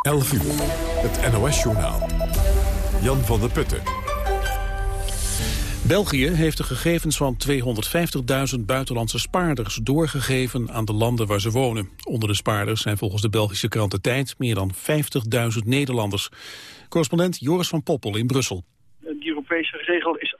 11 uur, het NOS-journaal. Jan van der Putten. België heeft de gegevens van 250.000 buitenlandse spaarders doorgegeven aan de landen waar ze wonen. Onder de spaarders zijn volgens de Belgische krant De Tijd meer dan 50.000 Nederlanders. Correspondent Joris van Poppel in Brussel. Die Europese regel is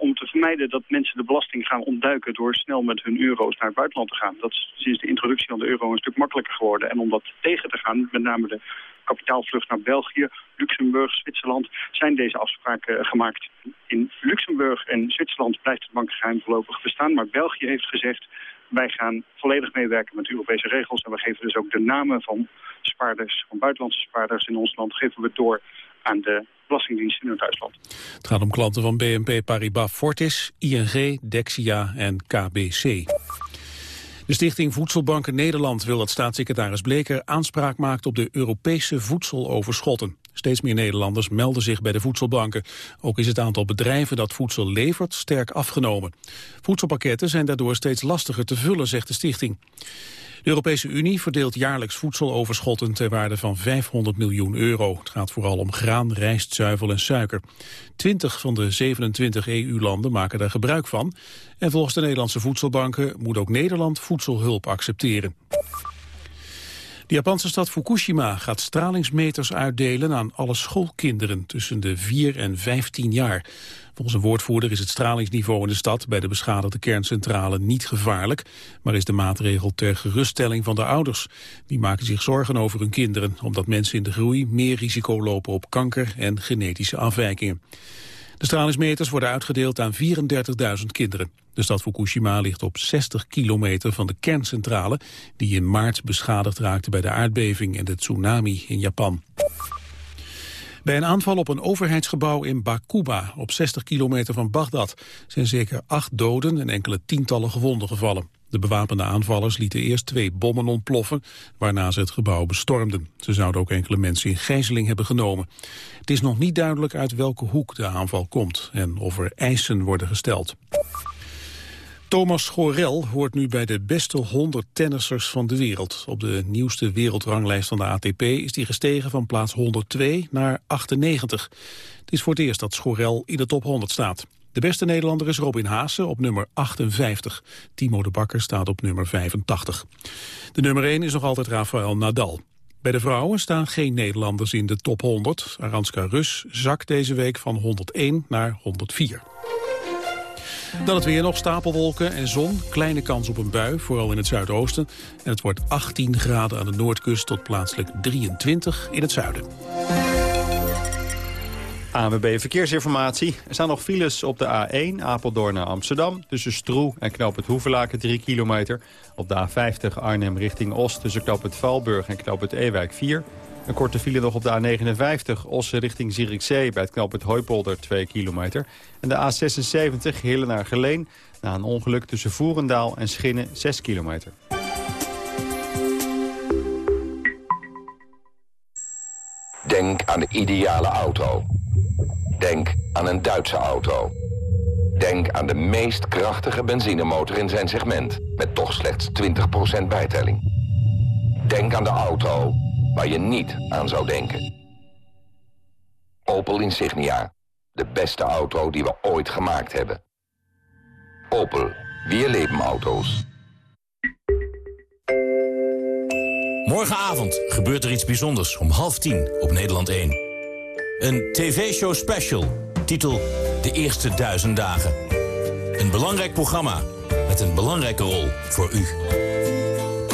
om te vermijden dat mensen de belasting gaan ontduiken door snel met hun euro's naar het buitenland te gaan. Dat is sinds de introductie van de euro een stuk makkelijker geworden. En om dat tegen te gaan, met name de kapitaalvlucht naar België, Luxemburg, Zwitserland, zijn deze afspraken gemaakt. In Luxemburg en Zwitserland blijft het bankgeheim voorlopig bestaan, maar België heeft gezegd wij gaan volledig meewerken met Europese regels en we geven dus ook de namen van spaarders, van buitenlandse spaarders in ons land, geven we door aan de Belastingdienst in het thuisland. Het gaat om klanten van BNP Paribas Fortis, ING, Dexia en KBC. De stichting Voedselbanken Nederland wil dat staatssecretaris Bleker aanspraak maakt op de Europese voedseloverschotten. Steeds meer Nederlanders melden zich bij de voedselbanken. Ook is het aantal bedrijven dat voedsel levert sterk afgenomen. Voedselpakketten zijn daardoor steeds lastiger te vullen, zegt de stichting. De Europese Unie verdeelt jaarlijks voedseloverschotten ter waarde van 500 miljoen euro. Het gaat vooral om graan, rijst, zuivel en suiker. 20 van de 27 EU-landen maken daar gebruik van. En volgens de Nederlandse voedselbanken moet ook Nederland voedselhulp accepteren. De Japanse stad Fukushima gaat stralingsmeters uitdelen aan alle schoolkinderen tussen de 4 en 15 jaar. Volgens een woordvoerder is het stralingsniveau in de stad bij de beschadigde kerncentrale niet gevaarlijk, maar is de maatregel ter geruststelling van de ouders. Die maken zich zorgen over hun kinderen, omdat mensen in de groei meer risico lopen op kanker en genetische afwijkingen. De stralingsmeters worden uitgedeeld aan 34.000 kinderen. De stad Fukushima ligt op 60 kilometer van de kerncentrale... die in maart beschadigd raakte bij de aardbeving en de tsunami in Japan. Bij een aanval op een overheidsgebouw in Bakuba, op 60 kilometer van Bagdad, zijn zeker acht doden en enkele tientallen gewonden gevallen. De bewapende aanvallers lieten eerst twee bommen ontploffen, waarna ze het gebouw bestormden. Ze zouden ook enkele mensen in gijzeling hebben genomen. Het is nog niet duidelijk uit welke hoek de aanval komt en of er eisen worden gesteld. Thomas Gorel hoort nu bij de beste 100 tennissers van de wereld. Op de nieuwste wereldranglijst van de ATP is hij gestegen van plaats 102 naar 98. Het is voor het eerst dat Schorel in de top 100 staat. De beste Nederlander is Robin Haase op nummer 58. Timo de Bakker staat op nummer 85. De nummer 1 is nog altijd Rafael Nadal. Bij de vrouwen staan geen Nederlanders in de top 100. Aranska Rus zakt deze week van 101 naar 104. Dan het weer nog, stapelwolken en zon. Kleine kans op een bui, vooral in het zuidoosten. En het wordt 18 graden aan de noordkust tot plaatselijk 23 in het zuiden. ANWB Verkeersinformatie. Er staan nog files op de A1 Apeldoorn naar Amsterdam... tussen Stroe en Knoop het Hoevelaken 3 kilometer. Op de A50 Arnhem richting Oost tussen Knoop het Valburg en Knoop het Ewijk 4. Een korte file nog op de A59 Osse richting Zierikzee... bij het Knoop het Hooipolder 2 kilometer. En de A76 Hille naar Geleen... na een ongeluk tussen Voerendaal en Schinnen 6 kilometer. Denk aan de ideale auto. Denk aan een Duitse auto. Denk aan de meest krachtige benzinemotor in zijn segment... met toch slechts 20% bijtelling. Denk aan de auto waar je niet aan zou denken. Opel Insignia. De beste auto die we ooit gemaakt hebben. Opel. Weer leven auto's. Morgenavond gebeurt er iets bijzonders om half tien op Nederland 1. Een tv-show special, titel De Eerste Duizend Dagen. Een belangrijk programma met een belangrijke rol voor u.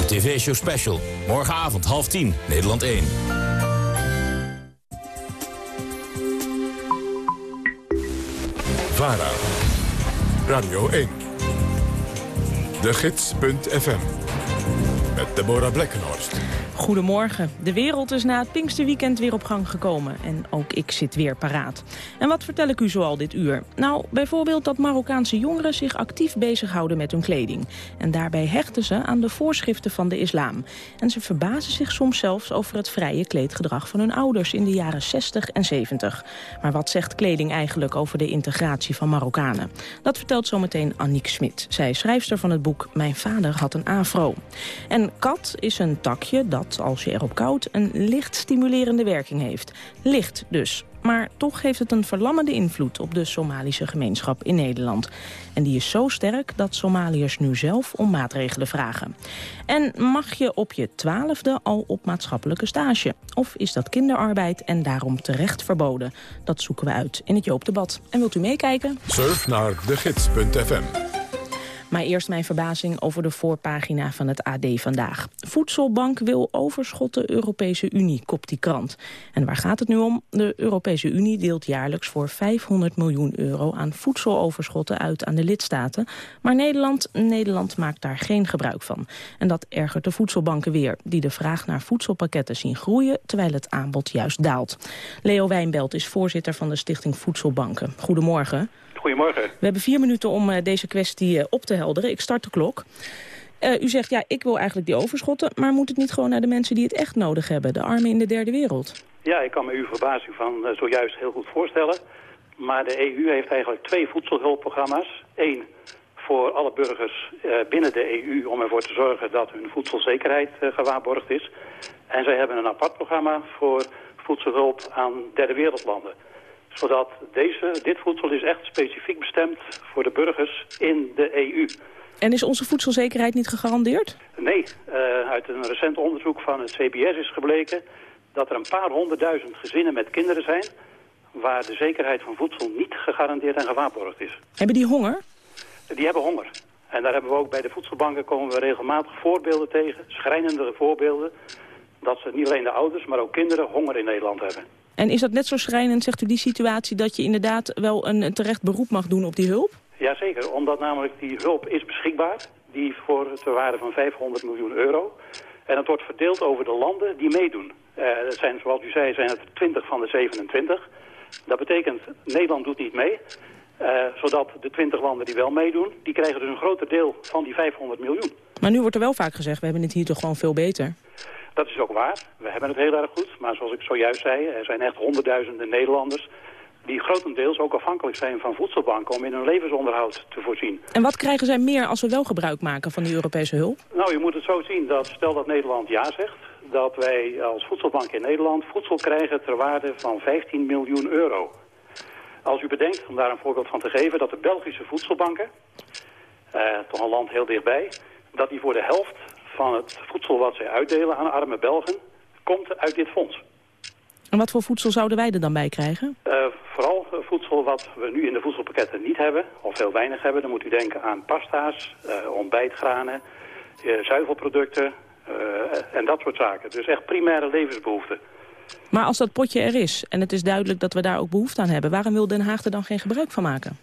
Tv-show special, morgenavond half tien, Nederland 1. VARA, Radio 1, de gids.fm, met Deborah Blekkenhorst. Goedemorgen. De wereld is na het Pinksterweekend weer op gang gekomen. En ook ik zit weer paraat. En wat vertel ik u zoal dit uur? Nou, bijvoorbeeld dat Marokkaanse jongeren zich actief bezighouden met hun kleding. En daarbij hechten ze aan de voorschriften van de islam. En ze verbazen zich soms zelfs over het vrije kleedgedrag van hun ouders in de jaren 60 en 70. Maar wat zegt kleding eigenlijk over de integratie van Marokkanen? Dat vertelt zometeen Annick Smit. Zij schrijfster van het boek Mijn vader had een afro. En kat is een takje dat als je erop koudt, een licht stimulerende werking heeft. Licht dus. Maar toch heeft het een verlammende invloed op de Somalische gemeenschap in Nederland. En die is zo sterk dat Somaliërs nu zelf om maatregelen vragen. En mag je op je twaalfde al op maatschappelijke stage? Of is dat kinderarbeid en daarom terecht verboden? Dat zoeken we uit in het Joopdebat. En wilt u meekijken? Surf naar degids.fm maar eerst mijn verbazing over de voorpagina van het AD vandaag. Voedselbank wil overschotten Europese Unie, kopt die krant. En waar gaat het nu om? De Europese Unie deelt jaarlijks voor 500 miljoen euro aan voedseloverschotten uit aan de lidstaten. Maar Nederland, Nederland maakt daar geen gebruik van. En dat ergert de voedselbanken weer, die de vraag naar voedselpakketten zien groeien, terwijl het aanbod juist daalt. Leo Wijnbelt is voorzitter van de Stichting Voedselbanken. Goedemorgen. Goedemorgen. We hebben vier minuten om uh, deze kwestie uh, op te helderen. Ik start de klok. Uh, u zegt, ja, ik wil eigenlijk die overschotten... maar moet het niet gewoon naar de mensen die het echt nodig hebben? De armen in de derde wereld? Ja, ik kan me uw verbazing van zojuist heel goed voorstellen. Maar de EU heeft eigenlijk twee voedselhulpprogramma's. Eén voor alle burgers binnen de EU om ervoor te zorgen dat hun voedselzekerheid gewaarborgd is. En zij hebben een apart programma voor voedselhulp aan derde wereldlanden zodat deze, dit voedsel is echt specifiek bestemd voor de burgers in de EU. En is onze voedselzekerheid niet gegarandeerd? Nee, uh, uit een recent onderzoek van het CBS is gebleken dat er een paar honderdduizend gezinnen met kinderen zijn... waar de zekerheid van voedsel niet gegarandeerd en gewaarborgd is. Hebben die honger? Die hebben honger. En daar hebben we ook bij de voedselbanken komen we regelmatig voorbeelden tegen, schrijnende voorbeelden, dat ze niet alleen de ouders, maar ook kinderen honger in Nederland hebben. En is dat net zo schrijnend, zegt u, die situatie... dat je inderdaad wel een terecht beroep mag doen op die hulp? Jazeker, omdat namelijk die hulp is beschikbaar. Die voor de waarde van 500 miljoen euro. En dat wordt verdeeld over de landen die meedoen. Uh, zijn, zoals u zei, zijn het 20 van de 27. Dat betekent, Nederland doet niet mee. Uh, zodat de 20 landen die wel meedoen, die krijgen dus een groter deel van die 500 miljoen. Maar nu wordt er wel vaak gezegd, we hebben het hier toch gewoon veel beter. Dat is ook waar. We hebben het heel erg goed. Maar zoals ik zojuist zei, er zijn echt honderdduizenden Nederlanders die grotendeels ook afhankelijk zijn van voedselbanken om in hun levensonderhoud te voorzien. En wat krijgen zij meer als we wel gebruik maken van die Europese hulp? Nou, je moet het zo zien dat stel dat Nederland ja zegt, dat wij als voedselbank in Nederland voedsel krijgen ter waarde van 15 miljoen euro. Als u bedenkt, om daar een voorbeeld van te geven, dat de Belgische voedselbanken, eh, toch een land heel dichtbij, dat die voor de helft van het voedsel wat zij uitdelen aan arme Belgen komt uit dit fonds. En wat voor voedsel zouden wij er dan bij krijgen? Uh, vooral voedsel wat we nu in de voedselpakketten niet hebben, of heel weinig hebben. Dan moet u denken aan pasta's, uh, ontbijtgranen, uh, zuivelproducten en dat soort zaken. Dus echt primaire levensbehoeften. Maar als dat potje er is en het is duidelijk dat we daar ook behoefte aan hebben... waarom wil Den Haag er dan geen gebruik van maken?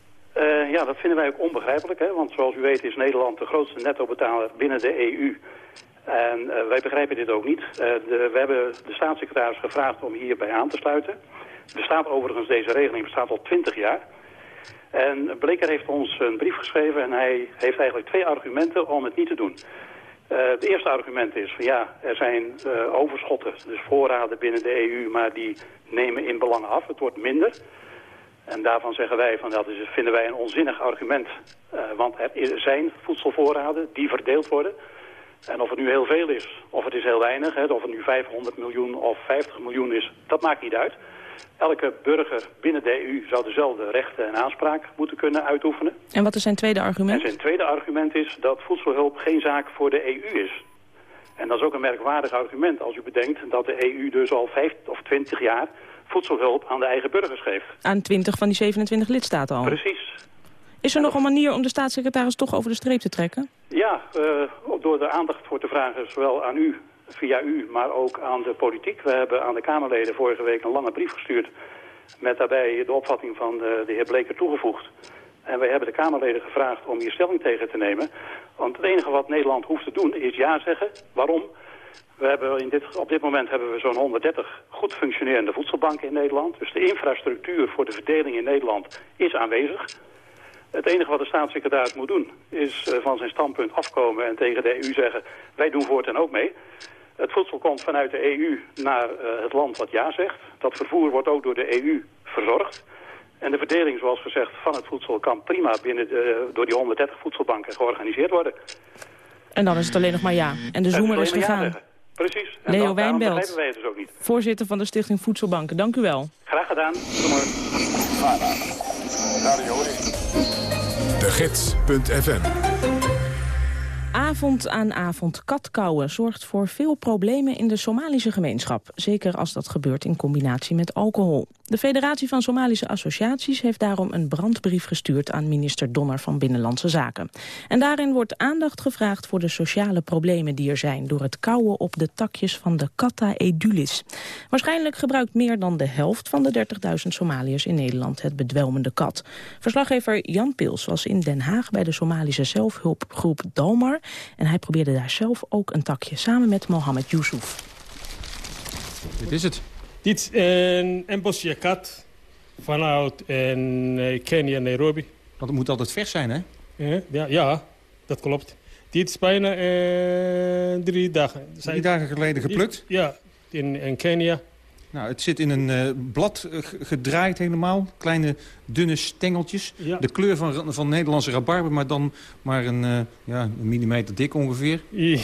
ja, dat vinden wij ook onbegrijpelijk. Hè? Want zoals u weet is Nederland de grootste nettobetaler binnen de EU... En uh, wij begrijpen dit ook niet. De, we hebben de staatssecretaris gevraagd om hierbij aan te sluiten. Bestaat overigens, deze regeling bestaat al 20 jaar. En Bleker heeft ons een brief geschreven en hij heeft eigenlijk twee argumenten om het niet te doen. Uh, het eerste argument is van ja, er zijn overschotten, dus voorraden binnen de EU, maar die nemen in belang af. Het wordt minder. En daarvan zeggen wij van dat is, vinden wij een onzinnig argument. want er zijn voedselvoorraden die verdeeld worden. En of het nu heel veel is, of het is heel weinig, hè, of het nu 500 miljoen of 50 miljoen is, dat maakt niet uit. Elke burger binnen de EU zou dezelfde rechten en aanspraak moeten kunnen uitoefenen. En wat is zijn tweede argument? En zijn tweede argument is dat voedselhulp geen zaak voor de EU is. En dat is ook een merkwaardig argument als u bedenkt dat de EU dus al 5 of 20 jaar voedselhulp aan de eigen burgers geeft. Aan 20 van die 27 lidstaten al? Precies. Is er nog een manier om de staatssecretaris toch over de streep te trekken? Ja, uh, door de aandacht voor te vragen, zowel aan u, via u, maar ook aan de politiek. We hebben aan de Kamerleden vorige week een lange brief gestuurd... met daarbij de opvatting van de, de heer Bleker toegevoegd. En wij hebben de Kamerleden gevraagd om hier stelling tegen te nemen. Want het enige wat Nederland hoeft te doen is ja zeggen. Waarom? We hebben in dit, op dit moment hebben we zo'n 130 goed functionerende voedselbanken in Nederland. Dus de infrastructuur voor de verdeling in Nederland is aanwezig. Het enige wat de staatssecretaris moet doen is uh, van zijn standpunt afkomen en tegen de EU zeggen... wij doen voortaan ook mee. Het voedsel komt vanuit de EU naar uh, het land wat ja zegt. Dat vervoer wordt ook door de EU verzorgd. En de verdeling, zoals gezegd, van het voedsel kan prima binnen de, door die 130 voedselbanken georganiseerd worden. En dan is het alleen nog maar ja. En de zoemer is gegaan. Precies. En Leo Wijnbelt. begrijpen wij het dus ook niet. Voorzitter van de Stichting Voedselbanken, dank u wel. Graag gedaan. Goedemorgen. De Gids.fm Avond aan avond katkouwen zorgt voor veel problemen in de Somalische gemeenschap. Zeker als dat gebeurt in combinatie met alcohol. De Federatie van Somalische Associaties heeft daarom een brandbrief gestuurd aan minister Donner van Binnenlandse Zaken. En daarin wordt aandacht gevraagd voor de sociale problemen die er zijn door het kauwen op de takjes van de Katta edulis. Waarschijnlijk gebruikt meer dan de helft van de 30.000 Somaliërs in Nederland het bedwelmende kat. Verslaggever Jan Pils was in Den Haag bij de Somalische zelfhulpgroep Dalmar en hij probeerde daar zelf ook een takje samen met Mohammed Yusuf. Dit is het. Dit is een, een bosje kat vanuit in, eh, Kenia, Nairobi. Want het moet altijd vers zijn, hè? Eh, ja, ja, dat klopt. Dit is bijna eh, drie dagen. Drie dagen geleden geplukt. Ja, in, in Kenia. Nou, het zit in een blad gedraaid helemaal. Kleine, dunne stengeltjes. Ja. De kleur van, van Nederlandse rabarber, maar dan maar een, ja, een millimeter dik ongeveer. I-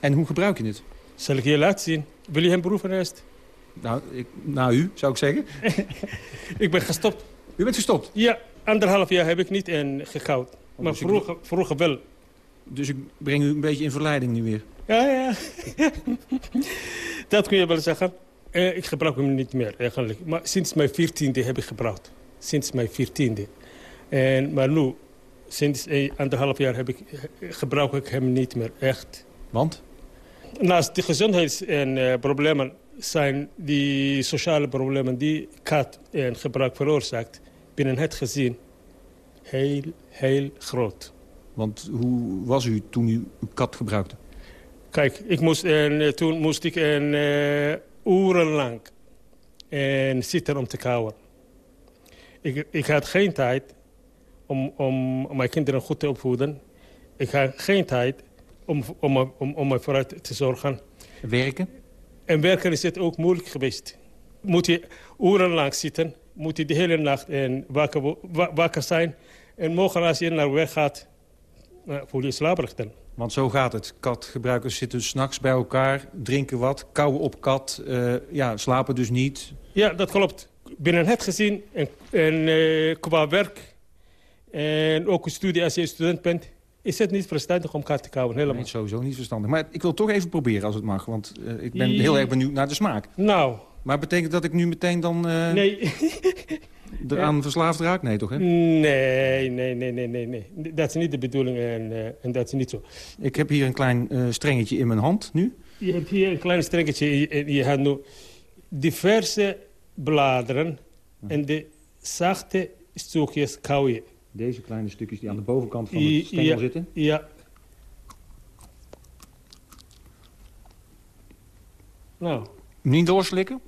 En hoe gebruik je het? Zal ik je laten zien? Wil je hem proeven eerst? Nou, ik, nou u, zou ik zeggen. Ik ben gestopt. U bent gestopt. Ja, anderhalf jaar heb ik niet en gekoud. Maar dus ik- vroeger, vroeger wel. Dus ik breng u een beetje in verleiding nu weer. Ja, ja. dat kun je wel zeggen. Eh, ik gebruik hem niet meer eigenlijk. Maar sinds mijn veertiende heb ik gebruikt. Sinds mijn veertiende. En, maar nu, sinds een anderhalf jaar heb ik, eh, gebruik ik hem niet meer echt. Want? Naast de gezondheidsproblemen zijn die sociale problemen die kat en gebruik veroorzaakt binnen het gezin heel, heel groot. Want hoe was u toen u uw kat gebruikte? Kijk, ik moest, en, eh, toen moest ik een, eh, urenlang en zitten om te kauwen. Ik, ik had geen tijd om, om mijn kinderen goed te opvoeden. Ik had geen tijd om, om, om, om mij vooruit te zorgen. Werken? En werken is het ook moeilijk geweest. Moet je urenlang zitten, moet je de hele nacht en wakker, zijn. En morgen als je naar weg gaat, nou, voel je je slaperig dan. Want zo gaat het. Katgebruikers zitten s'nachts bij elkaar, drinken wat, kauwen op kat, eh, ja, slapen dus niet. Ja, dat klopt. Binnen het gezin en, en eh, qua werk en ook studie als je student bent... is het niet verstandig om kat te kauwen, helemaal. Nee, sowieso niet verstandig. Maar ik wil toch even proberen als het mag, want eh, ik ben heel erg benieuwd naar de smaak. Nou, Maar betekent dat ik nu meteen dan eh, nee. eraan verslaafd raak? Nee toch, hè? nee, nee, nee, nee, nee, nee. Dat is niet de bedoeling en, eh, en dat is niet zo. Ik heb hier een klein eh, strengetje in mijn hand nu. Je hebt hier een klein strengetje. Je, je hebt nu diverse bladeren en de zachte stukjes je. Deze kleine stukjes die aan de bovenkant van het stengel ja, zitten. Ja. Nou, Niet doorslikken.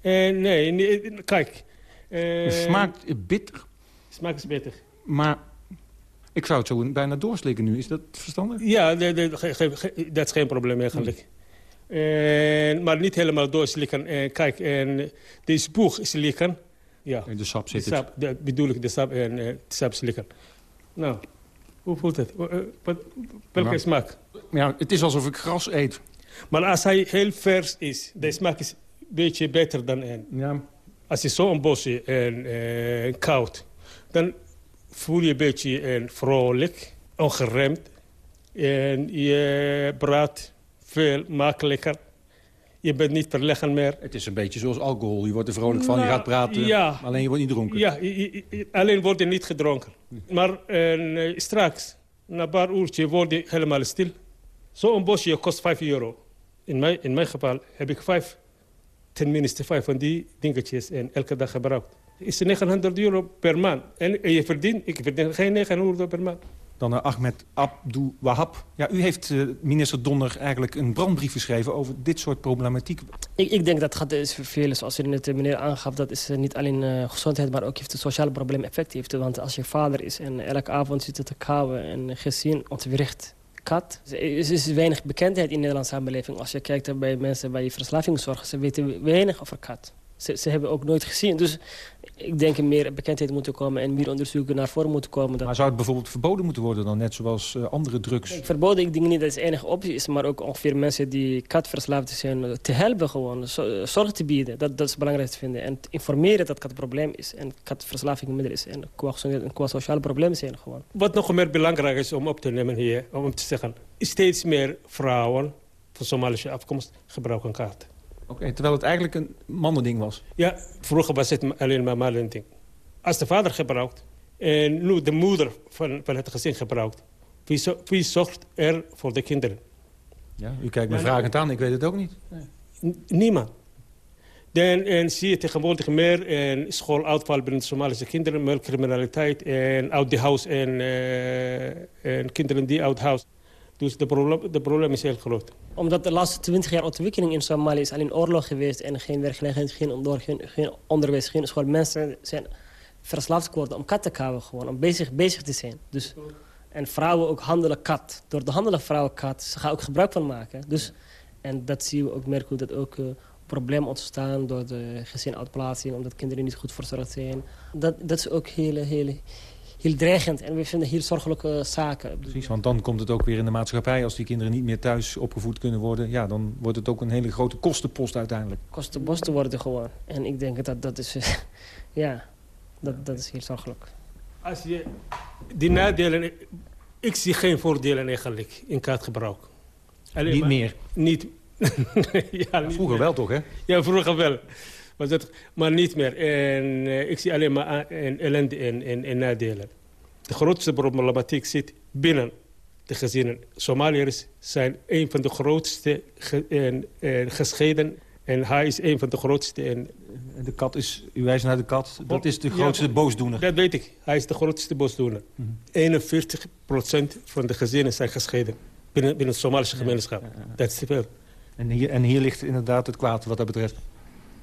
eh, nee, nee, kijk. eh, Het smaakt bitter, Smaak is beter. maar ik zou het zo bijna doorslikken nu. Is dat verstandig? Ja, dat is geen probleem eigenlijk. En, maar niet helemaal doorslikken. En kijk, en de spoeg slikken. Ja, In de sap de zit sap, de, bedoel ik, de sap en eh, de sap slikken. Nou, hoe voelt het? Eh, wat- welke Nou. smaak? Ja, het is alsof ik gras eet. Maar als hij heel vers is, de smaak is een beetje beter dan een. Ja. Als je zo'n bosje en eh, koud, dan voel je een beetje eh, vrolijk, ongeremd. En je praat veel makkelijker. Je bent niet verlegen meer. Het is een beetje zoals alcohol. Je wordt er vrolijk van, je Nou, gaat praten. ja. Alleen je wordt niet dronken. Ja, je- je- je- alleen wordt er niet gedronken. Maar eh, straks, na een paar uurtjes, word je helemaal stil. Zo'n bosje kost 5 euro. In mijn, in mijn geval heb ik vijf, tenminste vijf van die dingetjes en elke dag gebruikt. Is 900 euro per maand. En, en je verdient, ik verdien geen 900 euro per maand. Dan naar Ahmed Abdou Wahab. Ja, u heeft eh, minister Donner eigenlijk een brandbrief geschreven over dit soort problematiek. Ik, ik denk dat het is vervelend, zoals u eh, meneer aangaf. Dat is eh, niet alleen eh, gezondheid, maar ook heeft het sociale probleem effect heeft. Want als je vader is en elke avond zit te kauwen en gezin ontwricht kat. Er is, is weinig bekendheid in de Nederlandse samenleving. Als je kijkt bij mensen bij verslavingszorg, ze weten weinig over kat. Ze, ze hebben ook nooit gezien. Dus ik denk er meer bekendheid moeten komen en meer onderzoeken naar voren moeten komen. Maar zou het bijvoorbeeld verboden moeten worden dan, net zoals uh, andere drugs? Ik verboden, ik denk niet dat het de enige optie is, maar ook ongeveer mensen die katverslaafd zijn eh, te helpen gewoon, zorg te bieden. Dat, dat is belangrijk te vinden. En te informeren dat kat een probleem is en katverslaving een middel is en qua, en qua sociale problemen zijn gewoon. Wat nog meer belangrijk is om op te nemen hier, om te zeggen, steeds meer vrouwen van Somalische afkomst gebruiken kaart. Oké, terwijl het eigenlijk een mannending was? Ja, vroeger was het alleen maar mannending. Als de vader gebruikt en nu de moeder van, van het gezin gebruikt... Wie, zo, wie zorgt er voor de kinderen? Ja, u kijkt me vragend aan, ik weet het ook niet. Nee. Niemand. Dan en zie je tegenwoordig meer en schooluitval binnen de Somalische kinderen... meer criminaliteit en out the house en, uh, en kinderen die out house. Dus de probleem, de probleem is heel groot. Omdat de laatste twintig jaar ontwikkeling in Somalië is alleen oorlog geweest... en geen werkgelegenheid, geen, geen, geen onderwijs, geen school. Mensen zijn verslaafd geworden om kat te kauwen gewoon, om bezig, bezig te zijn. Dus, en vrouwen ook handelen kat. Door de handelen vrouwen kat, ze gaan ook gebruik van maken. Dus, en dat zien we ook, merken we dat ook... Uh, problemen ontstaan door de gezinuitplaatsing... omdat kinderen niet goed verzorgd zijn. Dat, dat is ook heel, heel, heel dreigend. En we vinden heel zorgelijke zaken. Precies, want dan komt het ook weer in de maatschappij. Als die kinderen niet meer thuis opgevoed kunnen worden... ja, dan wordt het ook een hele grote kostenpost uiteindelijk. Kostenposten worden gewoon. En ik denk dat dat is... ja, dat, dat is heel zorgelijk. Als je die nadelen... Ik zie geen voordelen eigenlijk in kaartgebruik. Alleen niet meer? Niet, ja, niet vroeger wel toch, hè? Ja, vroeger wel. Maar, dat, maar niet meer. En uh, ik zie alleen maar ellende en, en, en, nadelen. De grootste problematiek zit binnen de gezinnen. Somaliërs zijn een van de grootste ge, en, en gescheiden. En hij is een van de grootste. En, de kat is, u wijst naar de kat, dat is de grootste ja, boosdoener. Dat weet ik. Hij is de grootste boosdoener. Mm -hmm. 41% van de gezinnen zijn gescheiden. Binnen, binnen de Somalische gemeenschap. Ja, ja, dat is te veel. En hier, en hier ligt inderdaad het kwaad wat dat betreft.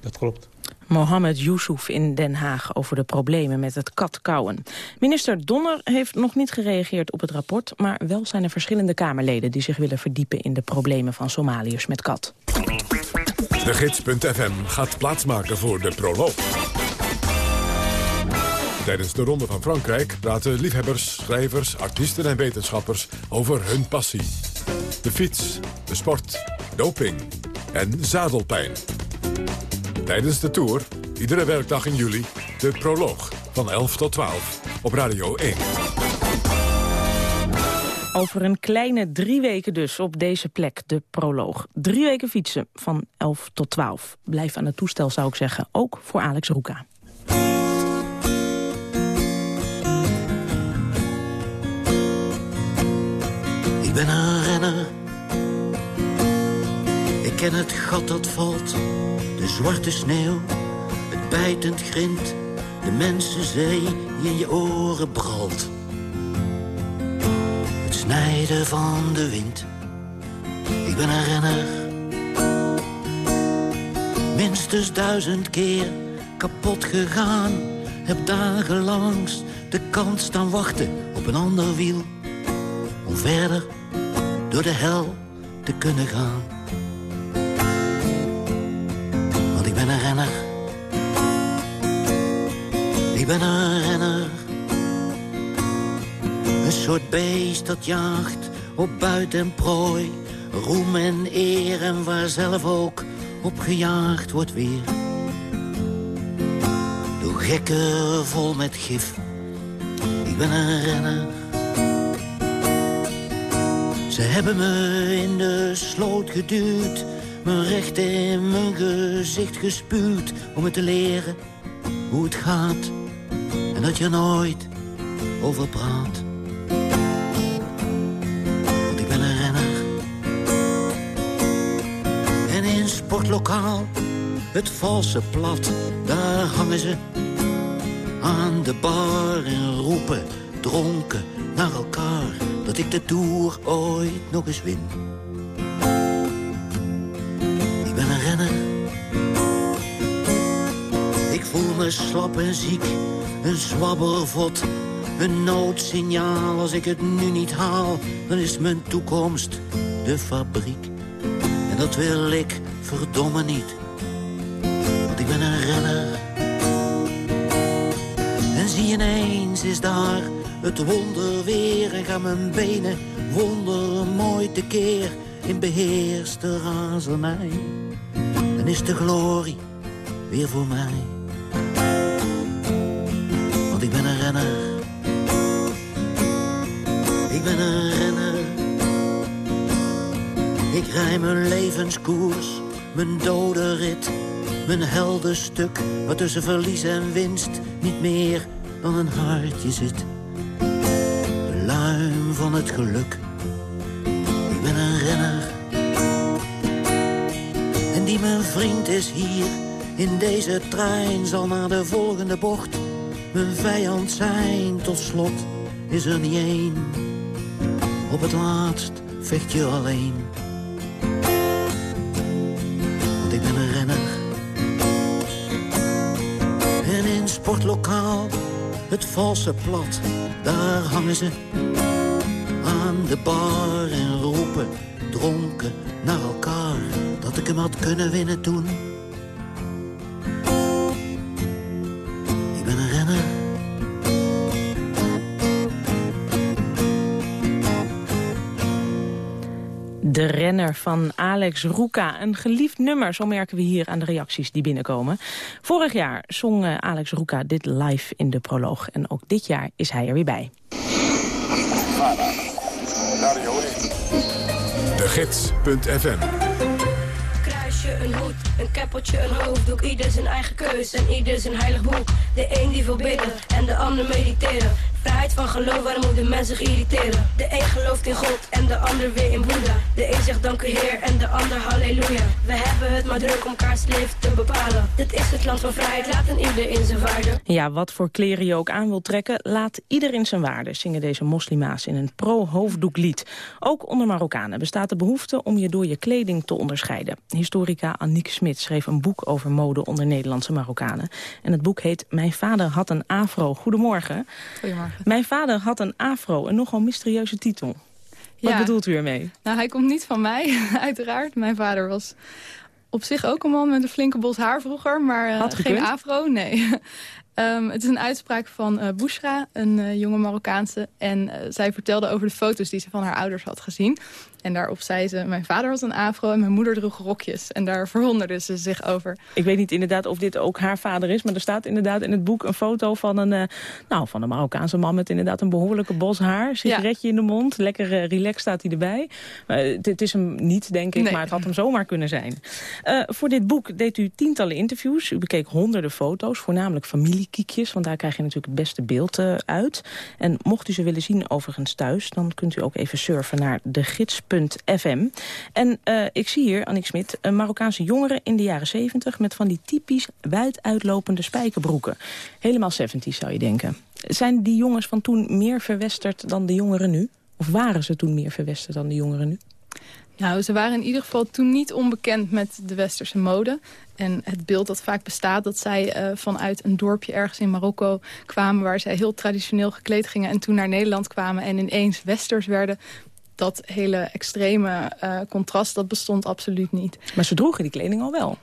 Dat klopt. Mohammed Yusuf in Den Haag over de problemen met het katkauwen. Minister Donner heeft nog niet gereageerd op het rapport... maar wel zijn er verschillende Kamerleden die zich willen verdiepen... in de problemen van Somaliërs met kat. De Gids.fm gaat plaatsmaken voor de proloog. Tijdens de Ronde van Frankrijk praten liefhebbers, schrijvers, artiesten en wetenschappers over hun passie. De fiets, de sport, doping en zadelpijn. Tijdens de Tour, iedere werkdag in juli, de proloog van 11 tot 12 op Radio 1. Over een kleine drie weken dus op deze plek, de proloog. Drie weken fietsen van 11 tot 12. Blijf aan het toestel zou ik zeggen, ook voor Alex Roeka. Ik ben een renner. Ik ken het gat dat valt de zwarte sneeuw, het bijtend grind, de mensenzee die in je oren bralt. Het snijden van de wind, ik ben een renner. Minstens duizend keer kapot gegaan, heb dagenlang de kans staan wachten op een ander wiel. Om verder door de hel te kunnen gaan. Ben een renner. Een soort beest dat jaagt op buit en prooi. Roem en eer en waar zelf ook op gejaagd wordt weer. Door gekken vol met gif. Ik ben een renner. Ze hebben me in de sloot geduwd me recht in mijn gezicht gespuwd om me te leren hoe het gaat en dat je nooit over praat. Want ik ben een renner en in sportlokaal het valse plat, daar hangen ze aan de bar en roepen dronken naar elkaar dat ik de Tour ooit nog eens win. me slap en ziek, een zwabbervot. Een noodsignaal, als ik het nu niet haal, dan is mijn toekomst de fabriek. En dat wil ik verdomme niet, want ik ben een renner. En zie ineens is daar het wonder weer. En gaan mijn benen wonderen mooi tekeer in beheerste razernij. En is de glorie weer voor mij. Mijn levenskoers, mijn dode rit, mijn heldenstuk, wat tussen verlies en winst niet meer dan een hartje zit. De luim van het geluk. Ik ben een renner. En die mijn vriend is hier, in deze trein zal naar de volgende bocht mijn vijand zijn. Tot slot is er niet één. Op het laatst vecht je alleen. Ik ben een renner. En in sportlokaal, het valse plat, daar hangen ze aan de bar en roepen, dronken naar elkaar, dat ik hem had kunnen winnen toen. De renner van Alex Roeka. Een geliefd nummer, zo merken we hier aan de reacties die binnenkomen. Vorig jaar zong eh, Alex Roeka dit live in de proloog. En ook dit jaar is hij er weer bij. De Gids.fm kruisje, een hoed, een keppeltje, een hoofddoek. Ieder zijn eigen keus en ieder zijn heilig boek. De een die wil bidden en de ander mediteren. Vrijheid van geloof, waarom moeten mensen zich irriteren? De een gelooft in God en de ander weer in Boeddha. De een zegt dank u Heer en de ander halleluja. We hebben het maar druk om kaars leven te bepalen. Dit is het land van vrijheid, laat een ieder in zijn waarde. Ja, wat voor kleren je ook aan wilt trekken, laat ieder in zijn waarde, zingen deze moslima's in een pro-hoofddoeklied. Ook onder Marokkanen bestaat de behoefte om je door je kleding te onderscheiden. Historica Annick Smit schreef een boek over mode onder Nederlandse Marokkanen. En het boek heet Mijn vader had een afro. Goedemorgen. Goedemorgen. Mijn vader had een afro, een nogal mysterieuze titel. Wat Ja. bedoelt u ermee? Nou, hij komt niet van mij, uiteraard. Mijn vader was op zich ook een man met een flinke bos haar vroeger, maar Had geen afro, nee. Ehm, het is een uitspraak van Bushra, een eh, jonge Marokkaanse. En zij vertelde over de foto's die ze van haar ouders had gezien. En daarop zei ze, mijn vader had een afro en mijn moeder droeg rokjes. En daar verwonderde ze zich over. Ik weet niet inderdaad of dit ook haar vader is... maar er staat inderdaad in het boek een foto van een, eh, nou, van een Marokkaanse man... met inderdaad een behoorlijke bos haar, sigaretje in de mond. Lekker eh, relaxed staat hij erbij. Het- het is hem niet, denk ik, Nee. maar het had hem zomaar kunnen zijn. Voor dit boek deed u tientallen interviews. U bekeek honderden foto's, voornamelijk familiekiekjes... want daar krijg je natuurlijk het beste beeld uit. En mocht u ze willen zien overigens thuis... dan kunt u ook even surfen naar En eh, ik zie hier, Annick Smit, een Marokkaanse jongere in de jaren 70... met van die typisch wijd uitlopende spijkerbroeken. Helemaal 70 zou je denken. Zijn die jongens van toen meer verwesterd dan de jongeren nu? Of waren ze toen meer verwesterd dan de jongeren nu? Nou, ze waren in ieder geval toen niet onbekend met de westerse mode. En het beeld dat vaak bestaat dat zij eh, vanuit een dorpje ergens in Marokko kwamen... waar zij heel traditioneel gekleed gingen en toen naar Nederland kwamen... en ineens westers werden, dat hele extreme eh, contrast, dat bestond absoluut niet. Maar ze droegen die kleding al wel.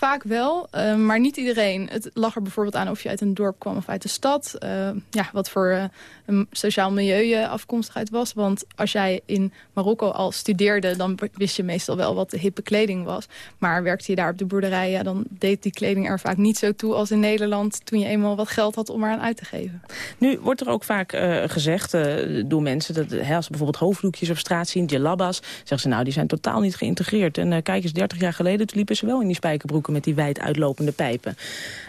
Vaak wel, eh, maar niet iedereen. Het lag er bijvoorbeeld aan of je uit een dorp kwam of uit de stad. Eh, ja, wat voor eh, een sociaal milieu je afkomstig uit was. Want als jij in Marokko al studeerde... dan wist je meestal wel wat de hippe kleding was. Maar werkte je daar op de boerderij... Ja, dan deed die kleding er vaak niet zo toe als in Nederland... toen je eenmaal wat geld had om eraan uit te geven. Nu wordt er ook vaak gezegd door mensen... dat hè, als ze bijvoorbeeld hoofddoekjes op straat zien, djellabas... zeggen ze nou, die zijn totaal niet geïntegreerd. En kijk eens, 30 jaar geleden liepen ze wel in die spijkerbroeken... met die wijd uitlopende pijpen.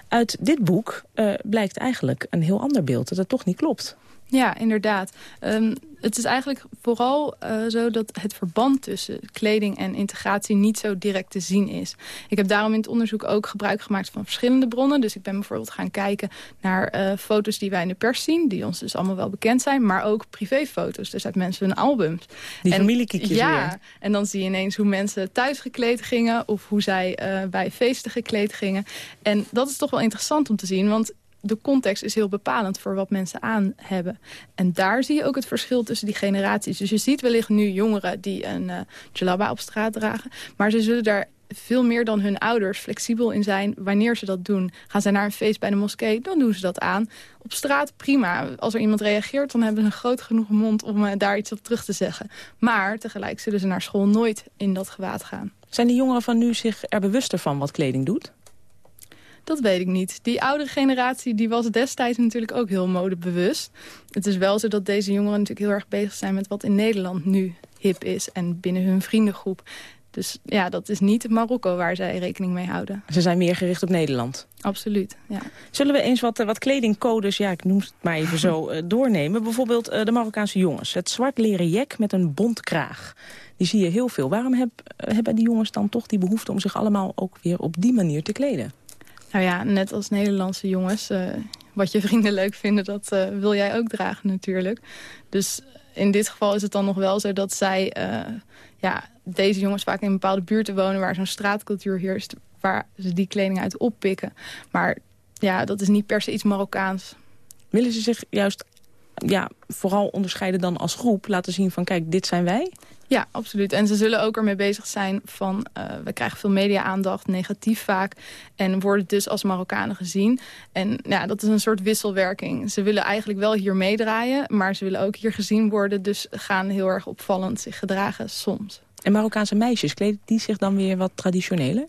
Uit dit boek eh, blijkt eigenlijk een heel ander beeld. Dat het toch niet klopt. Ja, inderdaad. Ehm, het is eigenlijk vooral eh, zo dat het verband tussen kleding en integratie niet zo direct te zien is. Ik heb daarom in het onderzoek ook gebruik gemaakt van verschillende bronnen. Dus ik ben bijvoorbeeld gaan kijken naar eh, foto's die wij in de pers zien, die ons dus allemaal wel bekend zijn, maar ook privéfoto's, dus uit mensen hun albums. Die En- familiekiekjes Ja, weer. en dan zie je ineens hoe mensen thuis gekleed gingen of hoe zij eh, bij feesten gekleed gingen. En dat is toch wel interessant om te zien, want de context is heel bepalend voor wat mensen aan hebben. En daar zie je ook het verschil tussen die generaties. Dus je ziet wellicht nu jongeren die een eh jalaba op straat dragen. Maar ze zullen daar veel meer dan hun ouders flexibel in zijn wanneer ze dat doen. Gaan ze naar een feest bij de moskee, dan doen ze dat aan. Op straat, prima. Als er iemand reageert, dan hebben ze een groot genoeg mond om uh, daar iets op terug te zeggen. Maar tegelijk zullen ze naar school nooit in dat gewaad gaan. Zijn de jongeren van nu zich er bewuster van wat kleding doet? Dat weet ik niet. Die oudere generatie die was destijds natuurlijk ook heel modebewust. Het is wel zo dat deze jongeren natuurlijk heel erg bezig zijn... met wat in Nederland nu hip is en binnen hun vriendengroep. Dus ja, dat is niet Marokko waar zij rekening mee houden. Ze zijn meer gericht op Nederland? Absoluut, ja. Zullen we eens wat, wat kledingcodes, ja, ik noem het maar even zo, uh, doornemen? Bijvoorbeeld uh, de Marokkaanse jongens. Het zwart leren jek met een bont kraag. Die zie je heel veel. Waarom heb, hebben die jongens dan toch die behoefte om zich allemaal ook weer op die manier te kleden? Nou ja, net als Nederlandse jongens. wat je vrienden leuk vinden, dat wil jij ook dragen natuurlijk. Dus in dit geval is het dan nog wel zo dat zij... ja, deze jongens vaak in bepaalde buurten wonen... waar zo'n straatcultuur heerst, waar ze die kleding uit oppikken. Maar ja, dat is niet per se iets Marokkaans. Willen ze zich juist ja, vooral onderscheiden dan als groep? Laten zien van, kijk, dit zijn wij? Ja, absoluut. En ze zullen ook ermee bezig zijn van... Uh, we krijgen veel media-aandacht, negatief vaak... en worden dus als Marokkanen gezien. En ja, dat is een soort wisselwerking. Ze willen eigenlijk wel hier meedraaien... maar ze willen ook hier gezien worden... dus gaan heel erg opvallend zich gedragen soms. En Marokkaanse meisjes, kleden die zich dan weer wat traditioneler?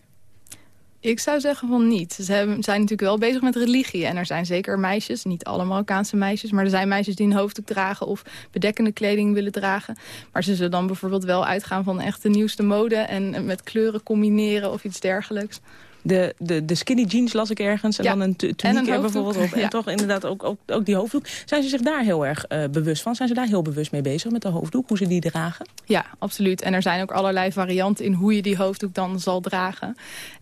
Ik zou zeggen van niet. Ze zijn natuurlijk wel bezig met religie. En er zijn zeker meisjes, niet alle Marokkaanse meisjes... maar er zijn meisjes die een hoofddoek dragen of bedekkende kleding willen dragen. Maar ze zullen dan bijvoorbeeld wel uitgaan van echt de nieuwste mode... en met kleuren combineren of iets dergelijks de, de, de skinny jeans las ik ergens. En dan een tuniek bijvoorbeeld op. En toch inderdaad ook, ook, ook die hoofddoek. Zijn ze zich daar heel erg uh, bewust van? Zijn ze daar heel bewust mee bezig met de hoofddoek? Hoe ze die dragen? Ja, absoluut. En er zijn ook allerlei varianten in hoe je die hoofddoek dan zal dragen.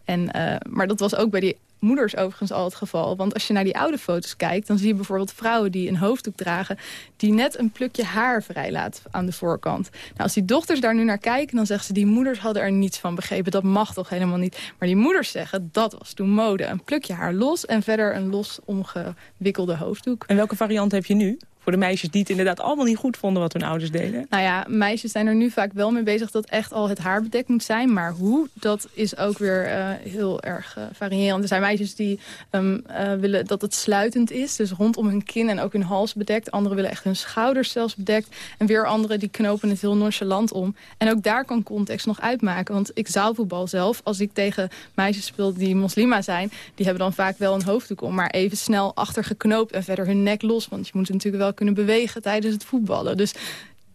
En, uh, maar dat was ook bij die moeders overigens al het geval. Want als je naar die oude foto's kijkt... dan zie je bijvoorbeeld vrouwen die een hoofddoek dragen... die net een plukje haar vrijlaat aan de voorkant. Nou, als die dochters daar nu naar kijken... dan zeggen ze, die moeders hadden er niets van begrepen. Dat mag toch helemaal niet. Maar die moeders zeggen, dat was toen mode. Een plukje haar los en verder een los omgewikkelde hoofddoek. En welke variant heb je nu? Voor de meisjes die het inderdaad allemaal niet goed vonden wat hun ouders deden? Nou ja, meisjes zijn er nu vaak wel mee bezig dat echt al het haar bedekt moet zijn. Maar hoe, dat is ook weer uh, heel erg uh, variërend. Er zijn meisjes die um, uh, willen dat het sluitend is. Dus rondom hun kin en ook hun hals bedekt. Anderen willen echt hun schouders zelfs bedekt. En weer anderen die knopen het heel nonchalant om. En ook daar kan context nog uitmaken. Want ik zaalvoetbal zelf, als ik tegen meisjes speel die moslima zijn... die hebben dan vaak wel een hoofddoek om. Maar even snel achtergeknoopt en verder hun nek los. Want je moet natuurlijk wel kunnen bewegen tijdens het voetballen. Dus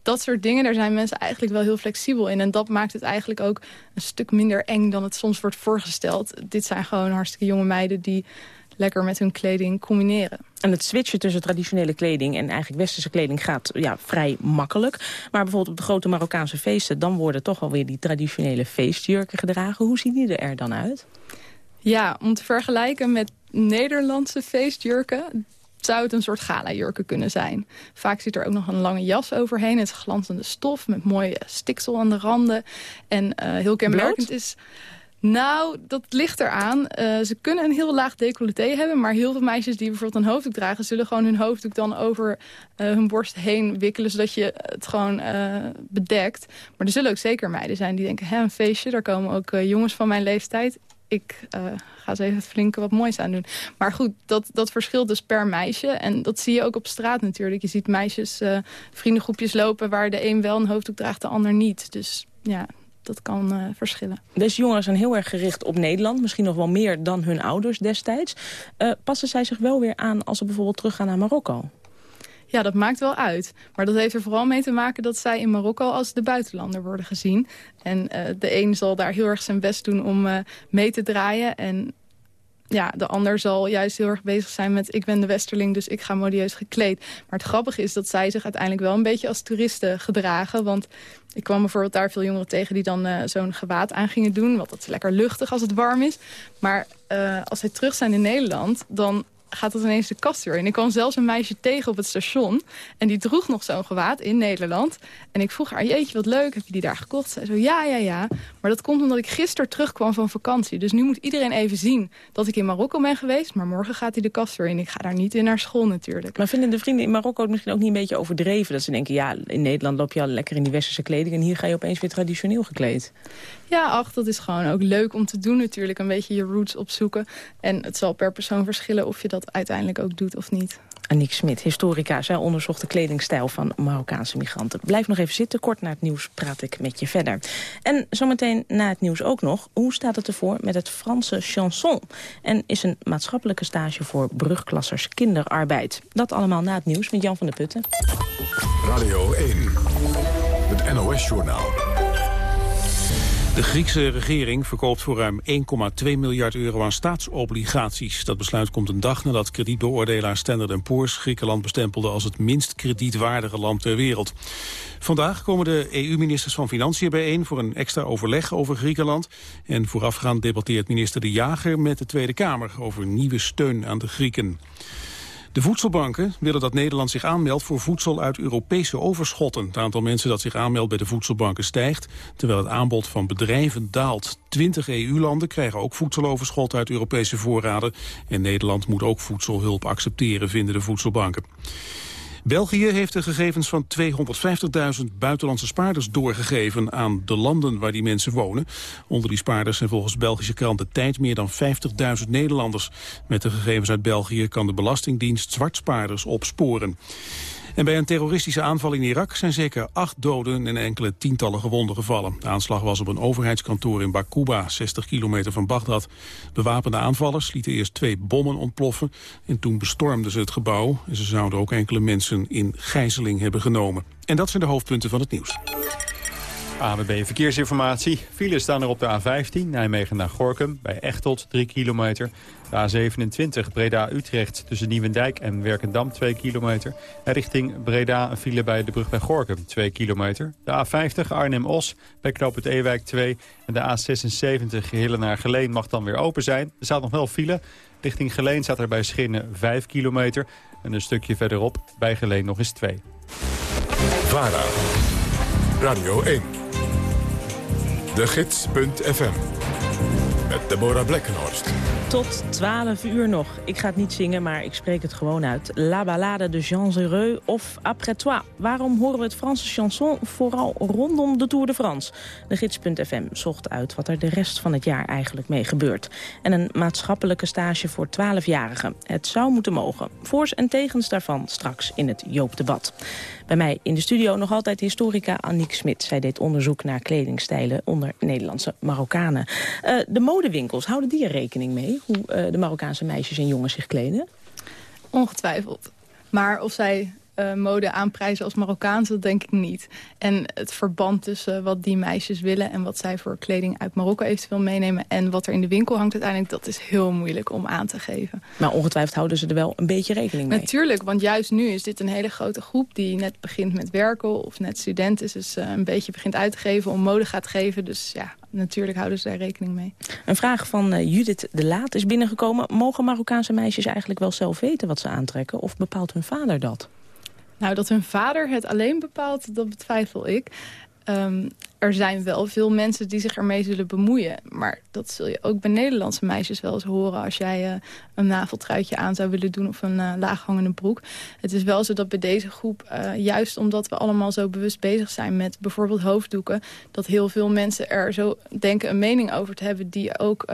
dat soort dingen, daar zijn mensen eigenlijk wel heel flexibel in. En dat maakt het eigenlijk ook een stuk minder eng dan het soms wordt voorgesteld. Dit zijn gewoon hartstikke jonge meiden die lekker met hun kleding combineren. En het switchen tussen traditionele kleding en eigenlijk westerse kleding gaat ja, vrij makkelijk. Maar bijvoorbeeld op de grote Marokkaanse feesten... dan worden toch alweer die traditionele feestjurken gedragen. Hoe zien die er dan uit? Ja, om te vergelijken met Nederlandse feestjurken zou het een soort gala-jurken kunnen zijn. Vaak zit er ook nog een lange jas overheen. Het is glanzende stof met mooie stiksel aan de randen. En uh, heel kenmerkend is... Nou, dat ligt eraan. Uh, ze kunnen een heel laag decolleté hebben... maar heel veel meisjes die bijvoorbeeld een hoofddoek dragen... zullen gewoon hun hoofddoek dan over uh, hun borst heen wikkelen... zodat je het gewoon uh, bedekt. Maar er zullen ook zeker meiden zijn die denken... hè, een feestje, daar komen ook jongens van mijn leeftijd ik uh, ga ze even flinke wat moois aan doen. Maar goed, dat, dat verschilt dus per meisje. En dat zie je ook op straat natuurlijk. Je ziet meisjes, uh, vriendengroepjes lopen... waar de een wel een hoofddoek draagt, de ander niet. Dus ja, dat kan uh, verschillen. Deze jongeren zijn heel erg gericht op Nederland. Misschien nog wel meer dan hun ouders destijds. passen zij zich wel weer aan als ze bijvoorbeeld teruggaan naar Marokko? Ja, dat maakt wel uit. Maar dat heeft er vooral mee te maken dat zij in Marokko als de buitenlander worden gezien. En uh, de een zal daar heel erg zijn best doen om uh, mee te draaien. En ja, de ander zal juist heel erg bezig zijn met... ik ben de westerling, dus ik ga modieus gekleed. Maar het grappige is dat zij zich uiteindelijk wel een beetje als toeristen gedragen. Want ik kwam bijvoorbeeld daar veel jongeren tegen die dan uh, zo'n gewaad aan gingen doen. Want dat is lekker luchtig als het warm is. Maar als zij terug zijn in Nederland, dan gaat dat ineens de kast weer in. Ik kwam zelfs een meisje tegen op het station. En die droeg nog zo'n gewaad in Nederland. En ik vroeg haar, jeetje, wat leuk, heb je die daar gekocht? Zij zo, ja, ja, ja. Maar dat komt omdat ik gisteren terugkwam van vakantie. Dus nu moet iedereen even zien dat ik in Marokko ben geweest. Maar morgen gaat hij de kast weer in. Ik ga daar niet in naar school natuurlijk. Maar vinden de vrienden in Marokko het misschien ook niet een beetje overdreven? Dat ze denken, ja, in Nederland loop je al lekker in die westerse kleding... en hier ga je opeens weer traditioneel gekleed. Ja, ach, dat is gewoon ook leuk om te doen natuurlijk. Een beetje je roots opzoeken. En het zal per persoon verschillen of je dat uiteindelijk ook doet of niet. Aniek Smit, historica. Zij onderzocht de kledingstijl van Marokkaanse migranten. Blijf nog even zitten. Kort na het nieuws praat ik met je verder. En zometeen na het nieuws ook nog. Hoe staat het ervoor met het Franse chanson? En is een maatschappelijke stage voor brugklassers kinderarbeid? Dat allemaal na het nieuws met Jan van der Putten. Radio 1, het NOS-journaal. De Griekse regering verkoopt voor ruim 1,2 miljard euro aan staatsobligaties. Dat besluit komt een dag nadat kredietbeoordelaar Standard Poor's Griekenland bestempelde als het minst kredietwaardige land ter wereld. Vandaag komen de EU-ministers van Financiën bijeen voor een extra overleg over Griekenland. En voorafgaand debatteert minister De Jager met de Tweede Kamer over nieuwe steun aan de Grieken. De voedselbanken willen dat Nederland zich aanmeldt voor voedsel uit Europese overschotten. Het aantal mensen dat zich aanmeldt bij de voedselbanken stijgt, terwijl het aanbod van bedrijven daalt. Twintig EU-landen krijgen ook voedseloverschot uit Europese voorraden. En Nederland moet ook voedselhulp accepteren, vinden de voedselbanken. België heeft de gegevens van 250.000 buitenlandse spaarders doorgegeven aan de landen waar die mensen wonen. Onder die spaarders zijn volgens Belgische krant de tijd meer dan 50.000 Nederlanders. Met de gegevens uit België kan de Belastingdienst zwartspaarders opsporen. En bij een terroristische aanval in Irak zijn zeker acht doden en enkele tientallen gewonden gevallen. De aanslag was op een overheidskantoor in Bakuba, 60 kilometer van Bagdad. Bewapende aanvallers lieten eerst twee bommen ontploffen en toen bestormden ze het gebouw. En ze zouden ook enkele mensen in gijzeling hebben genomen. En dat zijn de hoofdpunten van het nieuws. AWB Verkeersinformatie. Files staan er op de A15, Nijmegen naar Gorkum, bij Echtelt 3 kilometer. De A27 Breda-Utrecht tussen Nieuwendijk en Werkendam 2 kilometer. En richting Breda een file bij de brug bij Gorkum 2 kilometer. De A50 Arnhem-Os bij Knoop het Ewijk 2. En de A76 Hillen naar Geleen mag dan weer open zijn. Er staat nog wel file. Richting Geleen staat er bij Schinnen 5 kilometer. En een stukje verderop bij Geleen nog eens 2. VARA, Radio 1, de gids.fm, met Deborah Blekkenhorst. Tot 12 uur nog. Ik ga het niet zingen, maar ik spreek het gewoon uit. La Ballade de Jean Zereux of Après Toi. Waarom horen we het Franse chanson vooral rondom de Tour de France? De Gids.fm zocht uit wat er de rest van het jaar eigenlijk mee gebeurt. En een maatschappelijke stage voor 12-jarigen. Het zou moeten mogen. Voors en tegens daarvan straks in het Joop-debat. Bij mij in de studio nog altijd historica Annick Smit. Zij deed onderzoek naar kledingstijlen onder Nederlandse Marokkanen. Uh, de modewinkels, houden die er rekening mee? Hoe uh, de Marokkaanse meisjes en jongens zich kleden? Ongetwijfeld. Maar of zij uh, mode aanprijzen als Marokkaans, dat denk ik niet. En het verband tussen wat die meisjes willen... en wat zij voor kleding uit Marokko eventueel meenemen... en wat er in de winkel hangt uiteindelijk... dat is heel moeilijk om aan te geven. Maar ongetwijfeld houden ze er wel een beetje rekening mee. Natuurlijk, want juist nu is dit een hele grote groep... die net begint met werken of net student is... dus uh, een beetje begint uit te geven, om mode gaat geven. Dus ja, natuurlijk houden ze daar rekening mee. Een vraag van uh, Judith de Laat is binnengekomen. Mogen Marokkaanse meisjes eigenlijk wel zelf weten wat ze aantrekken... of bepaalt hun vader dat? Nou, dat hun vader het alleen bepaalt, dat betwijfel ik. Um, er zijn wel veel mensen die zich ermee zullen bemoeien. Maar dat zul je ook bij Nederlandse meisjes wel eens horen... als jij uh, een naveltruitje aan zou willen doen of een uh, laaghangende broek. Het is wel zo dat bij deze groep, uh, juist omdat we allemaal zo bewust bezig zijn... met bijvoorbeeld hoofddoeken... dat heel veel mensen er zo denken een mening over te hebben... Die ook,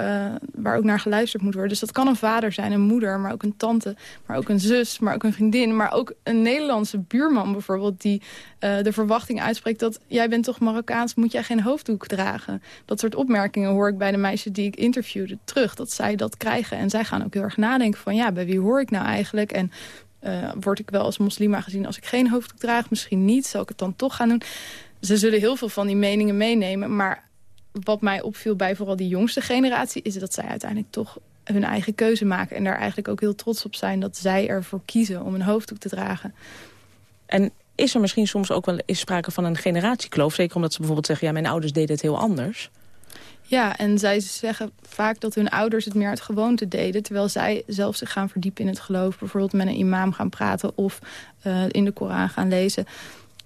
waar ook naar geluisterd moet worden. Dus dat kan een vader zijn, een moeder, maar ook een tante... maar ook een zus, maar ook een vriendin... maar ook een Nederlandse buurman bijvoorbeeld... die de verwachting uitspreekt dat jij bent toch Marokkaans moet jij geen hoofddoek dragen. Dat soort opmerkingen hoor ik bij de meisjes die ik interviewde terug. Dat zij dat krijgen. En zij gaan ook heel erg nadenken van ja, bij wie hoor ik nou eigenlijk? En uh, word ik wel als moslima gezien als ik geen hoofddoek draag? Misschien niet. Zal ik het dan toch gaan doen? Ze zullen heel veel van die meningen meenemen. Maar wat mij opviel bij vooral die jongste generatie... is dat zij uiteindelijk toch hun eigen keuze maken. En daar eigenlijk ook heel trots op zijn dat zij ervoor kiezen om een hoofddoek te dragen. En is er misschien soms ook wel eens sprake van een generatiekloof? Zeker omdat ze bijvoorbeeld zeggen... ja, mijn ouders deden het heel anders. Ja, en zij zeggen vaak dat hun ouders het meer uit gewoonte deden... terwijl zij zelf zich gaan verdiepen in het geloof. Bijvoorbeeld met een imam gaan praten of uh, in de Koran gaan lezen.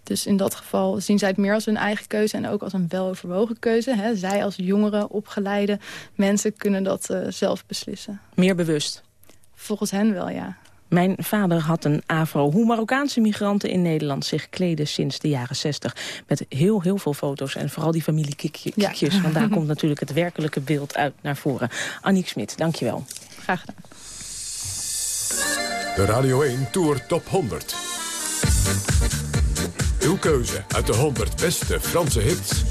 Dus in dat geval zien zij het meer als hun eigen keuze... en ook als een weloverwogen keuze. Hè. Zij als jongere, opgeleide mensen kunnen dat uh, zelf beslissen. Meer bewust? Volgens hen wel, ja. Mijn vader had een afro. Hoe Marokkaanse migranten in Nederland zich kleden sinds de jaren 60. Met heel, heel veel foto's en vooral die familiekikjes. Ja. Want daar komt natuurlijk het werkelijke beeld uit naar voren. Annick Smit, dankjewel. Graag gedaan. De Radio 1 Tour Top 100. Uw keuze uit de 100 beste Franse hits.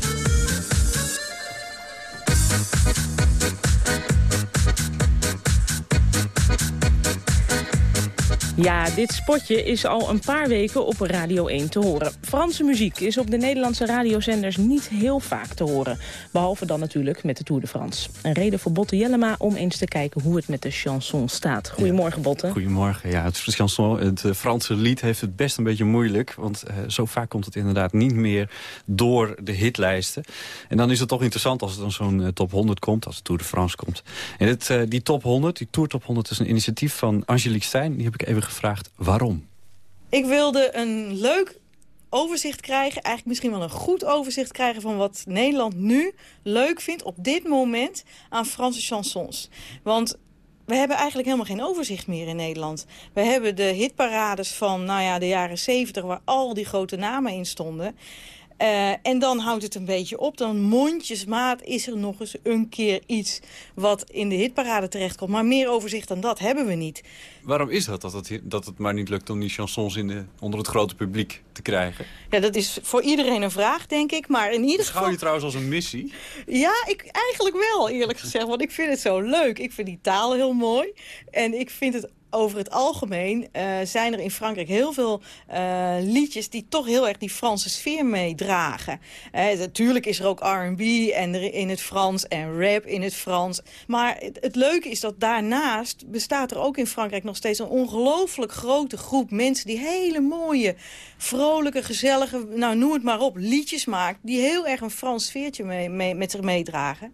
Ja, dit spotje is al een paar weken op Radio 1 te horen. Franse muziek is op de Nederlandse radiozenders niet heel vaak te horen. Behalve dan natuurlijk met de Tour de France. Een reden voor Botte Jellema om eens te kijken hoe het met de chanson staat. Goedemorgen, Botte. Goedemorgen. Ja, het chanson, het eh, Franse lied heeft het best een beetje moeilijk. Want uh, zo vaak komt het inderdaad niet meer door de hitlijsten. En dan is het toch interessant als het dan zo'n uh, top 100 komt, als de Tour de France komt. En het, uh, die top 100, die Tour top 100, is een initiatief van Angelique Stijn. Die heb ik even gevraagd waarom. Ik wilde een leuk overzicht krijgen, eigenlijk misschien wel een goed overzicht krijgen... van wat Nederland nu leuk vindt op dit moment aan Franse chansons. Want we hebben eigenlijk helemaal geen overzicht meer in Nederland. We hebben de hitparades van nou ja, de jaren 70 waar al die grote namen in stonden... Uh, en dan houdt het een beetje op. Dan mondjesmaat is er nog eens een keer iets wat in de hitparade terechtkomt. Maar meer overzicht dan dat hebben we niet. Waarom is dat, dat het, dat het maar niet lukt om die chansons in de, onder het grote publiek te krijgen? Ja, dat is voor iedereen een vraag, denk ik. Maar in ieder geval... je trouwens als een missie? Ja, ik, eigenlijk wel, eerlijk gezegd. Want ik vind het zo leuk. Ik vind die taal heel mooi. En ik vind het over het algemeen uh, zijn er in Frankrijk heel veel uh, liedjes... die toch heel erg die Franse sfeer meedragen. Uh, natuurlijk is er ook R&B in het Frans en rap in het Frans. Maar het, het, leuke is dat daarnaast bestaat er ook in Frankrijk... nog steeds een ongelooflijk grote groep mensen... die hele mooie, vrolijke, gezellige, nou noem het maar op, liedjes maakt... die heel erg een Frans sfeertje mee, mee, met zich meedragen.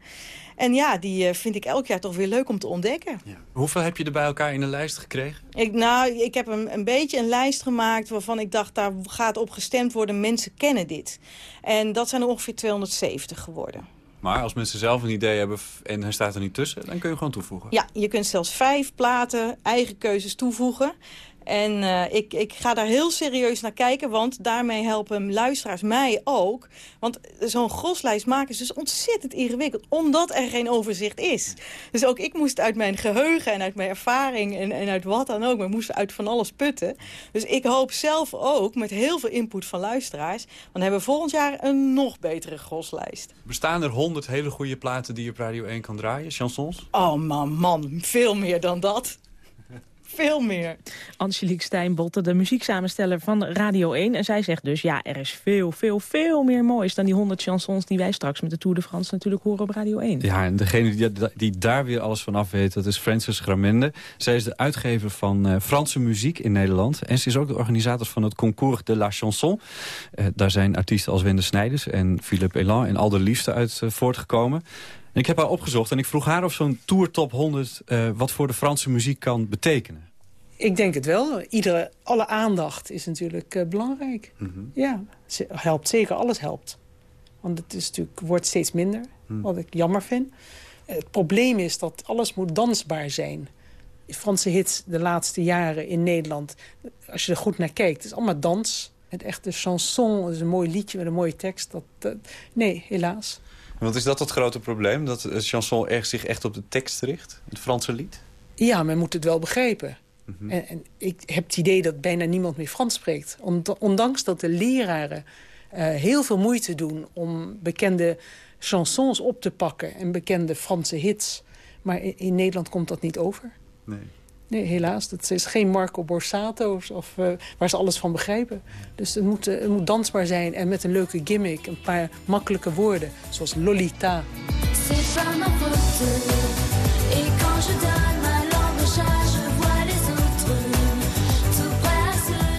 En ja, die uh, vind ik elk jaar toch weer leuk om te ontdekken. Ja. Hoeveel heb je er bij elkaar in de lijst gekregen? Ik, nou, ik heb een, een beetje een lijst gemaakt waarvan ik dacht... daar gaat op gestemd worden, mensen kennen dit. En dat zijn er ongeveer 270 geworden. Maar als mensen zelf een idee hebben en hij staat er niet tussen... dan kun je gewoon toevoegen? Ja, je kunt zelfs vijf platen, eigen keuzes toevoegen. En uh, ik, ik ga daar heel serieus naar kijken, want daarmee helpen luisteraars mij ook. Want zo'n groslijst maken is dus ontzettend ingewikkeld, omdat er geen overzicht is. Dus ook ik moest uit mijn geheugen en uit mijn ervaring en, en uit wat dan ook, maar moest uit van alles putten. Dus ik hoop zelf ook, met heel veel input van luisteraars, dan hebben we volgend jaar een nog betere groslijst. Bestaan er honderd hele goede platen die je op Radio 1 kan draaien, chansons? Oh man, man, veel meer dan dat. Veel meer. Angelique Steinbotte, de muzieksamensteller van Radio 1. En zij zegt dus, ja, er is veel, veel, veel meer moois... dan die 100 chansons die wij straks met de Tour de France natuurlijk horen op Radio 1. Ja, en degene die, die daar weer alles van af weet, dat is Frances Gramende. Zij is de uitgever van uh, Franse muziek in Nederland. En ze is ook de organisator van het Concours de la Chanson. Uh, daar zijn artiesten als Wende Snijders en Philippe Elan... en al de liefste uit uh, voortgekomen. En ik heb haar opgezocht en ik vroeg haar of zo'n Tour Top 100... Uh, wat voor de Franse muziek kan betekenen. Ik denk het wel. Iedere, alle aandacht is natuurlijk uh, belangrijk. Mm -hmm. Ja, helpt zeker. Alles helpt. Want het is natuurlijk, wordt steeds minder, mm. wat ik jammer vind. Het probleem is dat alles moet dansbaar zijn. Franse hits de laatste jaren in Nederland, als je er goed naar kijkt, is allemaal dans. Het echte chanson, is een mooi liedje met een mooie tekst. Dat, dat, nee, helaas. Want is dat het grote probleem? Dat het chanson echt zich echt op de tekst richt? Het Franse lied? Ja, men moet het wel begrijpen. Mm -hmm. en, en, ik heb het idee dat bijna niemand meer Frans spreekt. Ondanks dat de leraren uh, heel veel moeite doen... om bekende chansons op te pakken en bekende Franse hits. Maar in, in Nederland komt dat niet over. Nee. Nee, helaas. Dat is geen Marco Borsato's of, uh, waar ze alles van begrijpen. Dus het moet, uh, het moet dansbaar zijn en met een leuke gimmick. Een paar makkelijke woorden, zoals Lolita.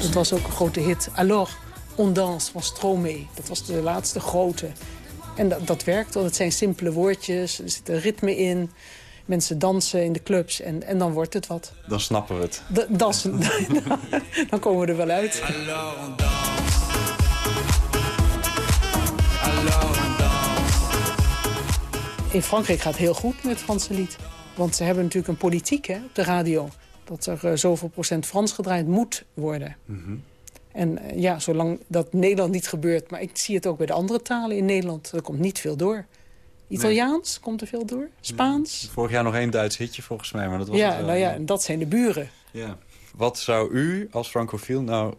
Het was ook een grote hit. Alors, on danse van Stromae. Dat was de laatste grote. En dat, dat werkt, want het zijn simpele woordjes, er zit een ritme in. Mensen dansen in de clubs en, en dan wordt het wat. Dan snappen we het. Dansen, dan komen we er wel uit. In Frankrijk gaat het heel goed met het Franse lied. Want ze hebben natuurlijk een politiek hè, op de radio. Dat er uh, zoveel procent Frans gedraaid moet worden. En uh, ja, zolang dat Nederland niet gebeurt... maar ik zie het ook bij de andere talen in Nederland... er komt niet veel door. Italiaans komt er veel door. Spaans. Vorig jaar nog één Duits hitje volgens mij. Maar dat was ja, het wel, nou ja, en dat zijn de buren. Ja. Wat zou u als francofiel nou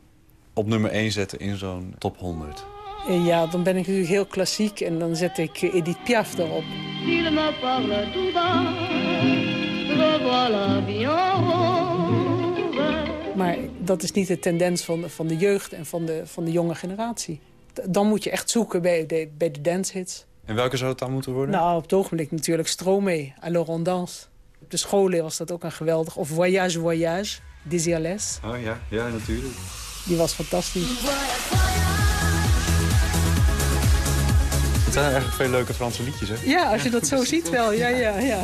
op nummer 1 zetten in zo'n top 100? En ja, dan ben ik natuurlijk heel klassiek en dan zet ik uh, Edith Piaf erop. Maar dat is niet de tendens van, van de jeugd en van de, van de jonge generatie. Dan moet je echt zoeken bij de, bij de dancehits. En welke zou het dan moeten worden? Nou, op het ogenblik natuurlijk Stromae, Alors on danse. Op de scholen was dat ook een geweldig. Of Voyage, Voyage, Desiales. Oh ja, ja natuurlijk. Die was fantastisch. Het zijn eigenlijk veel leuke Franse liedjes, hè? Ja, als je dat zo ziet wel. Ja, ja, ja.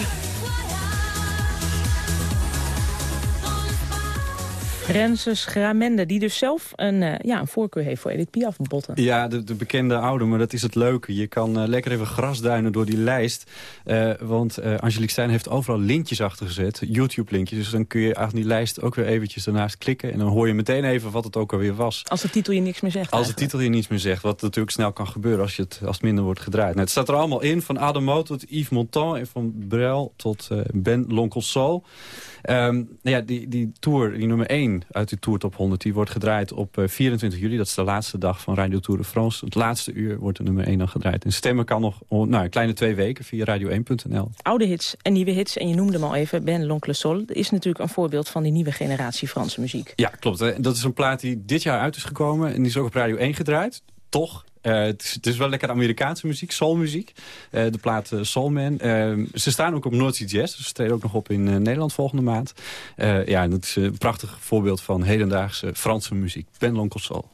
Renze Schramende, die dus zelf een, uh, ja, een voorkeur heeft voor Edith Piaf botten. Ja, de, de bekende oude, maar dat is het leuke. Je kan uh, lekker even grasduinen door die lijst. Uh, want Angelique Stijn heeft overal linkjes achter gezet. YouTube-linkjes. Dus dan kun je aan die lijst ook weer eventjes daarnaast klikken. En dan hoor je meteen even wat het ook alweer was. Als de titel je niks meer zegt Als de titel je niets meer zegt. Wat natuurlijk snel kan gebeuren als, je het, als het minder wordt gedraaid. Nou, het staat er allemaal in. Van Adamo tot Yves Montand. En van Brel tot Ben L'Oncle Soul. Um, nou ja, die, die tour, die nummer 1 uit die Tour Top 100... die wordt gedraaid op uh, 24 juli. Dat is de laatste dag van Radio Tour de France. Het laatste uur wordt de nummer 1 dan gedraaid. En stemmen kan nog nou, een kleine twee weken via radio1.nl. Oude hits en nieuwe hits. En je noemde hem al even, Ben L'Oncle Sol. Dat is natuurlijk een voorbeeld van die nieuwe generatie Franse muziek. Ja, klopt. Hè? Dat is een plaat die dit jaar uit is gekomen. En die is ook op Radio 1 gedraaid. Toch, uh, het, is, wel lekker Amerikaanse muziek, soulmuziek. Uh, de plaat uh, Soulman. ze staan ook op Noordzee Jazz. Dus ze treden ook nog op in Nederland volgende maand. ja, dat is een prachtig voorbeeld van hedendaagse Franse muziek. Ben L'Oncle Soul.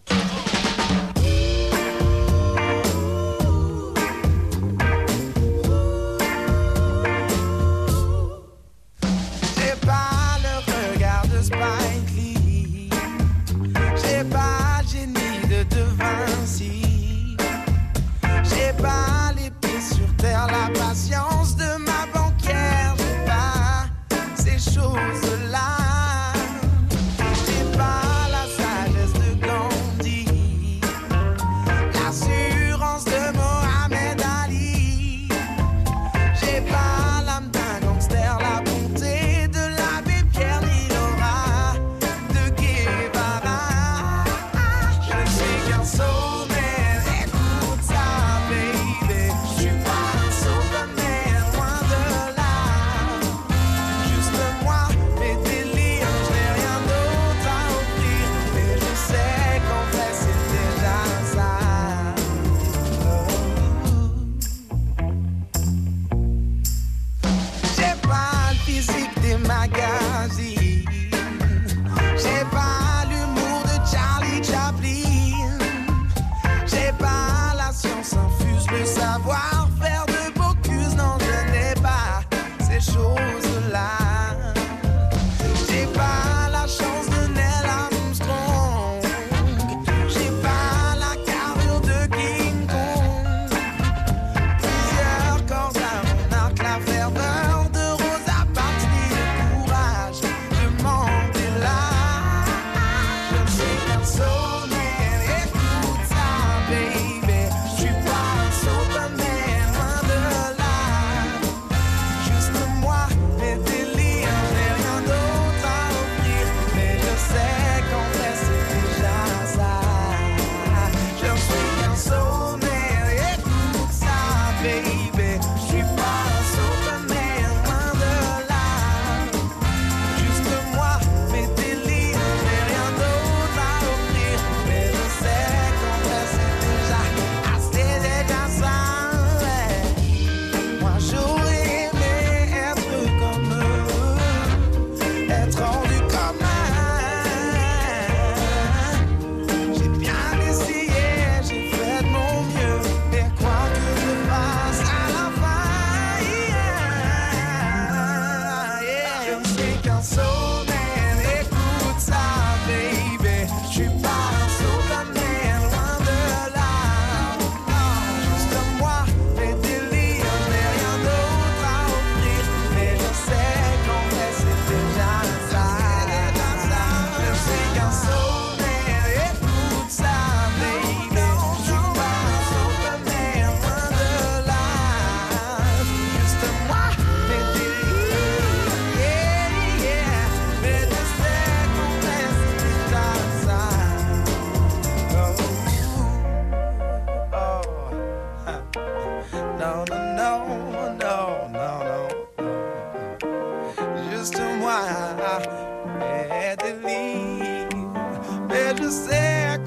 Mais je sais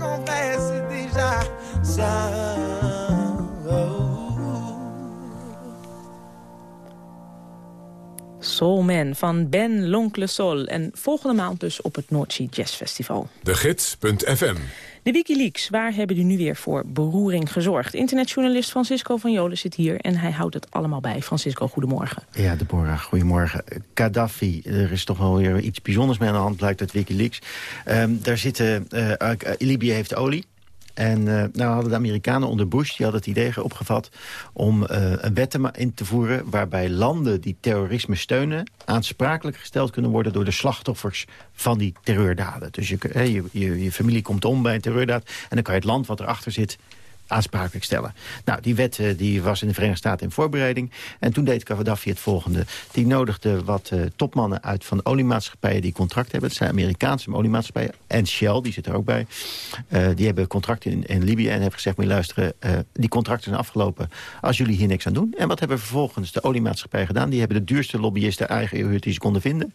déjà ça. Soul Man van Ben L'Oncle Sol. En volgende maand dus op het Noordzee Jazz Festival. De Gids.fm. De Wikileaks, waar hebben die nu weer voor beroering gezorgd? Internetjournalist Francisco van Jolen zit hier en hij houdt het allemaal bij. Francisco, goedemorgen. Ja, Deborah, goedemorgen. Gaddafi, er is toch wel weer iets bijzonders mee aan de hand, blijkt uit Wikileaks. Ehm, daar zitten, eh, Libië heeft olie. En uh, nou hadden de Amerikanen onder Bush, die hadden het idee opgevat... om uh, een wet in te voeren waarbij landen die terrorisme steunen... aansprakelijk gesteld kunnen worden door de slachtoffers van die terreurdaden. Dus je, je, je, je familie komt om bij een terreurdaad... en dan kan je het land wat erachter zit aansprakelijk stellen. Nou, die wet uh, die was in de Verenigde Staten in voorbereiding. En toen deed Gaddafi het volgende. Die nodigde wat uh, topmannen uit van oliemaatschappijen die contract hebben. Het zijn Amerikaanse oliemaatschappijen. En Shell, die zit er ook bij. Uh, die hebben contracten in, in Libië en hebben gezegd... luisteren, die contracten zijn afgelopen als jullie hier niks aan doen. En wat hebben vervolgens de oliemaatschappijen gedaan? Die hebben de duurste lobbyisten eigen die ze konden vinden.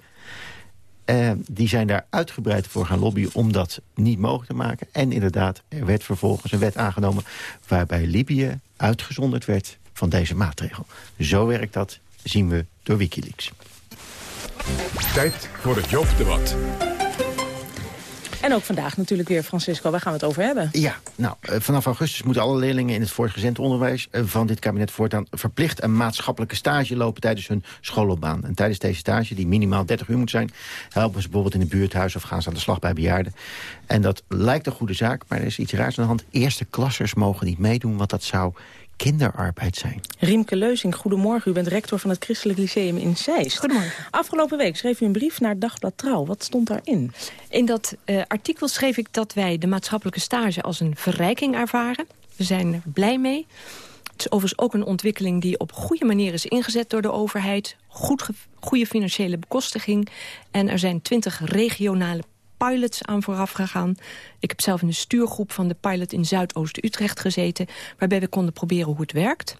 Uh, die zijn daar uitgebreid voor gaan lobbyen om dat niet mogelijk te maken. En inderdaad, er werd vervolgens een wet aangenomen... waarbij Libië uitgezonderd werd van deze maatregel. Zo werkt dat, zien we door Wikileaks. Tijd voor het Joop-debat. En ook vandaag natuurlijk weer, Francisco, waar gaan we het over hebben? Ja, nou, vanaf augustus moeten alle leerlingen in het voortgezend onderwijs van dit kabinet voortaan verplicht een maatschappelijke stage lopen tijdens hun schoolloopbaan. En tijdens deze stage, die minimaal 30 uur moet zijn, helpen ze bijvoorbeeld in een buurthuis of gaan ze aan de slag bij bejaarden. En dat lijkt een goede zaak, maar er is iets raars aan de hand. Eerste klassers mogen niet meedoen, want dat zou kinderarbeid zijn. Riemke Leuzing, goedemorgen. U bent rector van het Christelijk Lyceum in Zeist. Goedemorgen. Afgelopen week schreef u een brief naar Dagblad Trouw. Wat stond daarin? In dat uh, artikel schreef ik dat wij de maatschappelijke stage als een verrijking ervaren. We zijn er blij mee. Het is overigens ook een ontwikkeling die op goede manier is ingezet door de overheid. Goed goede financiële bekostiging. En er zijn twintig regionale pilots aan vooraf gegaan. Ik heb zelf in de stuurgroep van de pilot in Zuidoost-Utrecht gezeten... waarbij we konden proberen hoe het werkt.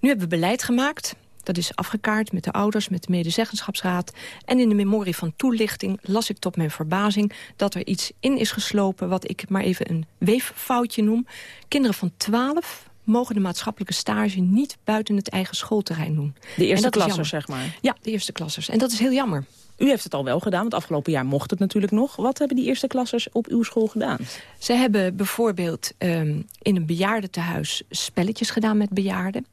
Nu hebben we beleid gemaakt. Dat is afgekaart met de ouders, met de medezeggenschapsraad. En in de memorie van toelichting las ik tot mijn verbazing... dat er iets in is geslopen wat ik maar even een weeffoutje noem. Kinderen van 12 mogen de maatschappelijke stage niet buiten het eigen schoolterrein doen. De eerste klassers, zeg maar? Ja, de eerste klassers. En dat is heel jammer. U heeft het al wel gedaan, want afgelopen jaar mocht het natuurlijk nog. Wat hebben die eerste klassers op uw school gedaan? Ze hebben bijvoorbeeld um, in een bejaardentehuis spelletjes gedaan met bejaarden.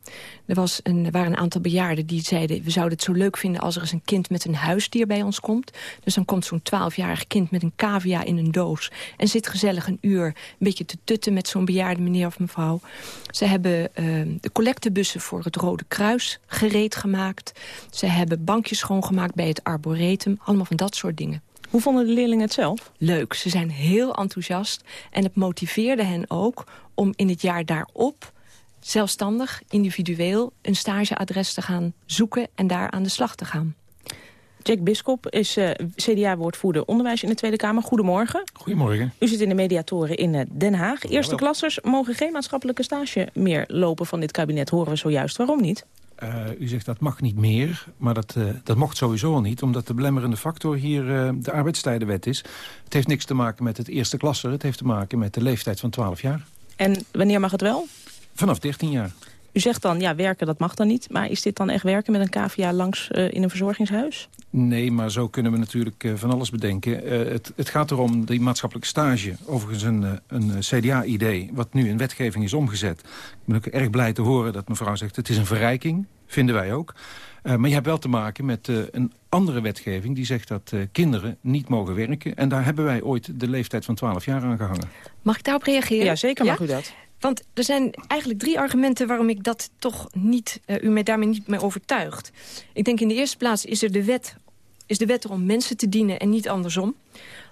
Er, was een, waren een aantal bejaarden die zeiden... we zouden het zo leuk vinden als er eens een kind met een huisdier bij ons komt. Dus dan komt zo'n twaalfjarig kind met een cavia in een doos... en zit gezellig een uur een beetje te tutten met zo'n bejaarde meneer of mevrouw. Ze hebben uh, de collectebussen voor het Rode Kruis gereed gemaakt. Ze hebben bankjes schoongemaakt bij het arboretum. Allemaal van dat soort dingen. Hoe vonden de leerlingen het zelf? Leuk, ze zijn heel enthousiast. En het motiveerde hen ook om in het jaar daarop zelfstandig, individueel... een stageadres te gaan zoeken en daar aan de slag te gaan. Jack Biskop is uh, CDA-woordvoerder onderwijs in de Tweede Kamer. Goedemorgen. Goedemorgen. U zit in de mediatoren in uh, Den Haag. Eerste klassers mogen geen maatschappelijke stage meer lopen van dit kabinet. Horen we zojuist. Waarom niet? Uh, u zegt dat mag niet meer, maar dat, uh, dat mocht sowieso al niet... omdat de belemmerende factor hier uh, de arbeidstijdenwet is. Het heeft niks te maken met het eerste klasser. Het heeft te maken met de leeftijd van 12 jaar. En wanneer mag het wel? Vanaf 13 jaar. U zegt dan, ja, werken dat mag dan niet. Maar is dit dan echt werken met een cavia langs eh, in een verzorgingshuis? Nee, maar zo kunnen we natuurlijk eh, van alles bedenken. Eh, het, het, gaat erom, die maatschappelijke stage, overigens een, een CDA-idee... wat nu in wetgeving is omgezet. Ik ben ook erg blij te horen dat mevrouw zegt... het is een verrijking, vinden wij ook. maar je hebt wel te maken met een andere wetgeving... die zegt dat kinderen niet mogen werken. En daar hebben wij ooit de leeftijd van 12 jaar aan gehangen. Mag ik daarop reageren? Ja, zeker mag u dat. Want er zijn eigenlijk drie argumenten waarom ik dat toch niet, u mij daarmee niet mee overtuigt. Ik denk in de eerste plaats is er de wet is de wet er om mensen te dienen en niet andersom.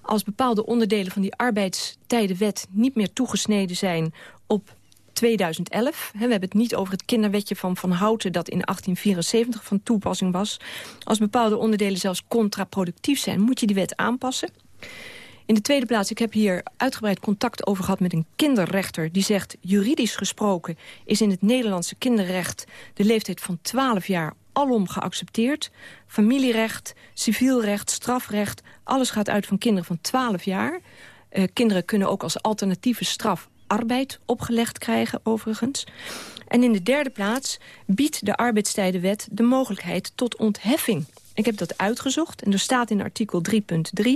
Als bepaalde onderdelen van die arbeidstijdenwet niet meer toegesneden zijn op 2011. we hebben het niet over het kinderwetje van Van Houten... dat in 1874 van toepassing was. Als bepaalde onderdelen zelfs contraproductief zijn... moet je die wet aanpassen. In de tweede plaats, ik heb hier uitgebreid contact over gehad met een kinderrechter... die zegt, juridisch gesproken is in het Nederlandse kinderrecht... de leeftijd van 12 jaar alom geaccepteerd. Familierecht, civielrecht, strafrecht, alles gaat uit van kinderen van 12 jaar. Uh, kinderen kunnen ook als alternatieve straf arbeid opgelegd krijgen, overigens. En in de derde plaats biedt de arbeidstijdenwet de mogelijkheid tot ontheffing. Ik heb dat uitgezocht en er staat in artikel 3.3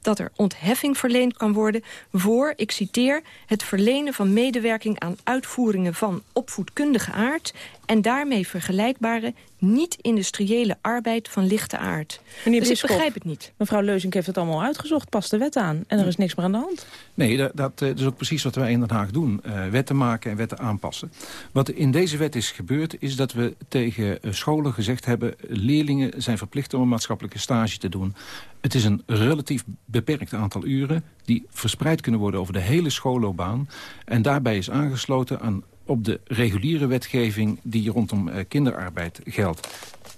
dat er ontheffing verleend kan worden voor, ik citeer, het verlenen van medewerking aan uitvoeringen van opvoedkundige aard en daarmee vergelijkbare niet-industriële arbeid van lichte aard. Meneer dus Bisschop, ik begrijp het niet. Mevrouw Leuzink heeft het allemaal uitgezocht, past de wet aan. En er is niks meer aan de hand. Nee, dat, dat is ook precies wat wij in Den Haag doen. Uh, wetten maken en wetten aanpassen. Wat in deze wet is gebeurd, is dat we tegen uh, scholen gezegd hebben... leerlingen zijn verplicht om een maatschappelijke stage te doen. Het is een relatief beperkt aantal uren... die verspreid kunnen worden over de hele schoolloopbaan. En daarbij is aangesloten aan op de reguliere wetgeving die rondom uh, kinderarbeid geldt.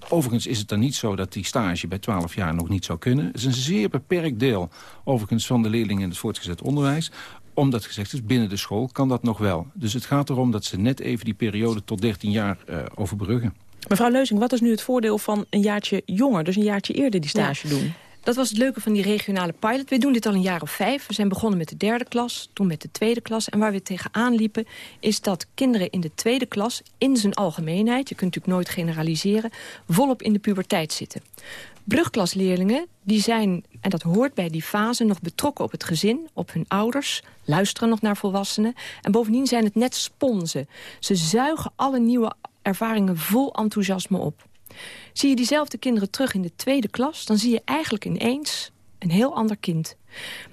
Overigens is het dan niet zo dat die stage bij 12 jaar nog niet zou kunnen. Het is een zeer beperkt deel overigens van de leerlingen in het voortgezet onderwijs omdat gezegd is, binnen de school kan dat nog wel. Dus het gaat erom dat ze net even die periode tot 13 jaar uh, overbruggen. Mevrouw Leuzing, wat is nu het voordeel van een jaartje jonger... dus een jaartje eerder die stage ja. doen? Dat was het leuke van die regionale pilot. We doen dit al een jaar of vijf. We zijn begonnen met de derde klas, toen met de tweede klas. En waar we tegenaan liepen is dat kinderen in de tweede klas... in zijn algemeenheid, je kunt natuurlijk nooit generaliseren... volop in de puberteit zitten. Brugklasleerlingen die zijn, en dat hoort bij die fase... nog betrokken op het gezin, op hun ouders... luisteren nog naar volwassenen. En bovendien zijn het net sponsen. Ze zuigen alle nieuwe ervaringen vol enthousiasme op. Zie je diezelfde kinderen terug in de tweede klas... dan zie je eigenlijk ineens een heel ander kind.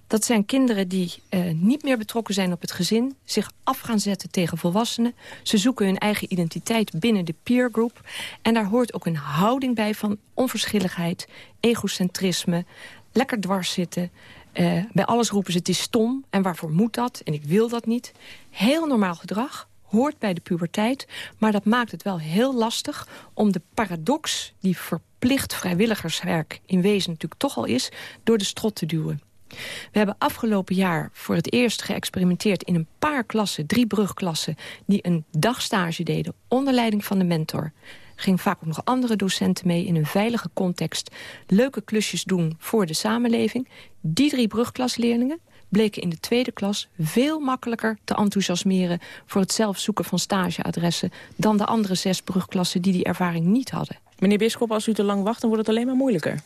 Dat zijn kinderen die uh, niet meer betrokken zijn op het gezin... zich af gaan zetten tegen volwassenen. Ze zoeken hun eigen identiteit binnen de peergroep. En daar hoort ook een houding bij van onverschilligheid... egocentrisme, lekker dwars zitten... Uh, bij alles roepen ze het is stom en waarvoor moet dat en ik wil dat niet. Heel normaal gedrag, hoort bij de puberteit. Maar dat maakt het wel heel lastig om de paradox... die verplicht vrijwilligerswerk in wezen natuurlijk toch al is... door de strot te duwen. We hebben afgelopen jaar voor het eerst geëxperimenteerd in een paar klassen, drie brugklassen, die een dagstage deden onder leiding van de mentor. Gingen vaak ook nog andere docenten mee in een veilige context. Leuke klusjes doen voor de samenleving. Die drie brugklasleerlingen bleken in de tweede klas veel makkelijker te enthousiasmeren... voor het zelf zoeken van stageadressen... dan de andere zes brugklassen die die ervaring niet hadden. Meneer Bisschop, als u te lang wacht, dan wordt het alleen maar moeilijker.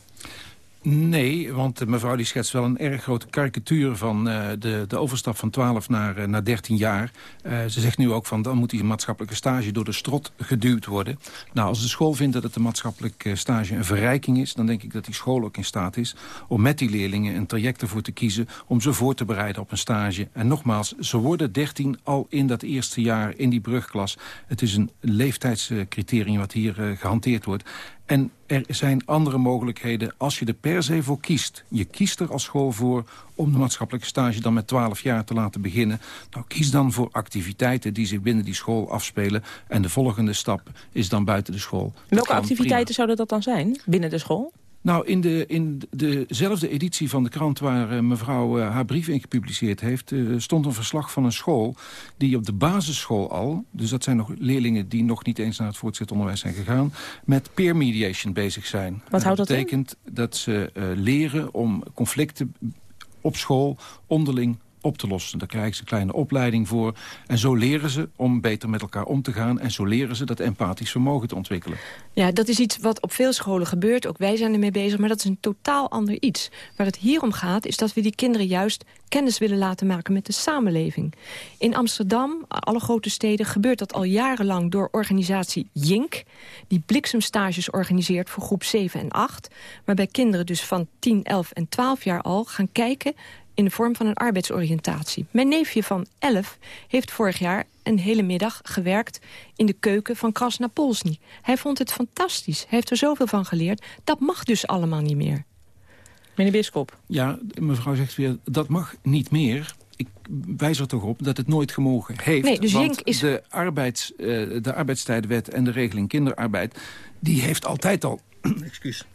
Nee, want mevrouw die schetst wel een erg grote karikatuur van uh, de, de overstap van 12 naar, uh, naar 13 jaar. Uh, ze zegt nu ook van dan moet die maatschappelijke stage door de strot geduwd worden. Nou, als de school vindt dat het de maatschappelijke stage een verrijking is... dan denk ik dat die school ook in staat is om met die leerlingen een traject ervoor te kiezen... om ze voor te bereiden op een stage. En nogmaals, ze worden 13 al in dat eerste jaar in die brugklas. Het is een leeftijdscriterium wat hier gehanteerd wordt. En er zijn andere mogelijkheden als je er per se voor kiest. Je kiest er als school voor om de maatschappelijke stage dan met 12 jaar te laten beginnen. Nou, kies dan voor activiteiten die zich binnen die school afspelen. En de volgende stap is dan buiten de school. Welke activiteiten zouden dat dan zijn binnen de school? Nou, in, de, in dezelfde editie van de krant waar uh, mevrouw uh, haar brief in gepubliceerd heeft... Uh, stond een verslag van een school die op de basisschool al... dus dat zijn nog leerlingen die nog niet eens naar het voortgezet onderwijs zijn gegaan... met peer mediation bezig zijn. Wat houdt dat betekent dat ze leren om conflicten op school onderling op te lossen. Daar krijgen ze kleine opleiding voor. En zo leren ze om beter met elkaar om te gaan. En zo leren ze dat empathisch vermogen te ontwikkelen. Ja, dat is iets wat op veel scholen gebeurt. Ook wij zijn ermee bezig, maar dat is een totaal ander iets. Waar het hier om gaat, is dat we die kinderen juist kennis willen laten maken met de samenleving. In Amsterdam, alle grote steden, gebeurt dat al jarenlang door organisatie JINK. Die bliksemstages organiseert voor groep 7 en 8. Waarbij kinderen dus van 10, 11 en 12 jaar al gaan kijken in de vorm van een arbeidsoriëntatie. Mijn neefje van 11 heeft vorig jaar een hele middag gewerkt in de keuken van Krasnapolsny. Hij vond het fantastisch. Hij heeft er zoveel van geleerd. Dat mag dus allemaal niet meer. Meneer Biskop. Ja, mevrouw zegt weer, dat mag niet meer. Ik wijs er toch op dat het nooit gemogen heeft. Nee, dus want is- de, arbeids, eh, de arbeidstijdwet en de regeling kinderarbeid... die heeft altijd al... excuus.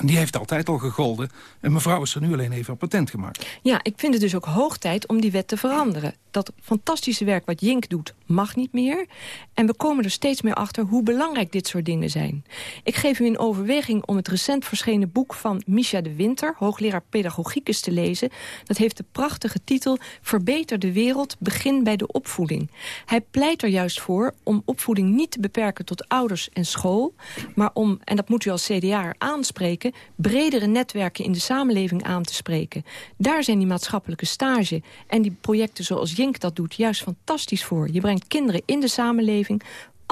Die heeft altijd al gegolden. En mevrouw is er nu alleen even op patent gemaakt. Ja, ik vind het dus ook hoog tijd om die wet te veranderen. Dat fantastische werk wat Jink doet, mag niet meer. En we komen er steeds meer achter hoe belangrijk dit soort dingen zijn. Ik geef u in overweging om het recent verschenen boek van Misha de Winter... hoogleraar pedagogicus te lezen. Dat heeft de prachtige titel Verbeter de wereld, begin bij de opvoeding. Hij pleit er juist voor om opvoeding niet te beperken tot ouders en school... maar om, en dat moet u als CDA aanspreken... bredere netwerken in de samenleving aan te spreken. Daar zijn die maatschappelijke stage en die projecten zoals Jink dat doet... juist fantastisch voor. Je brengt kinderen in de samenleving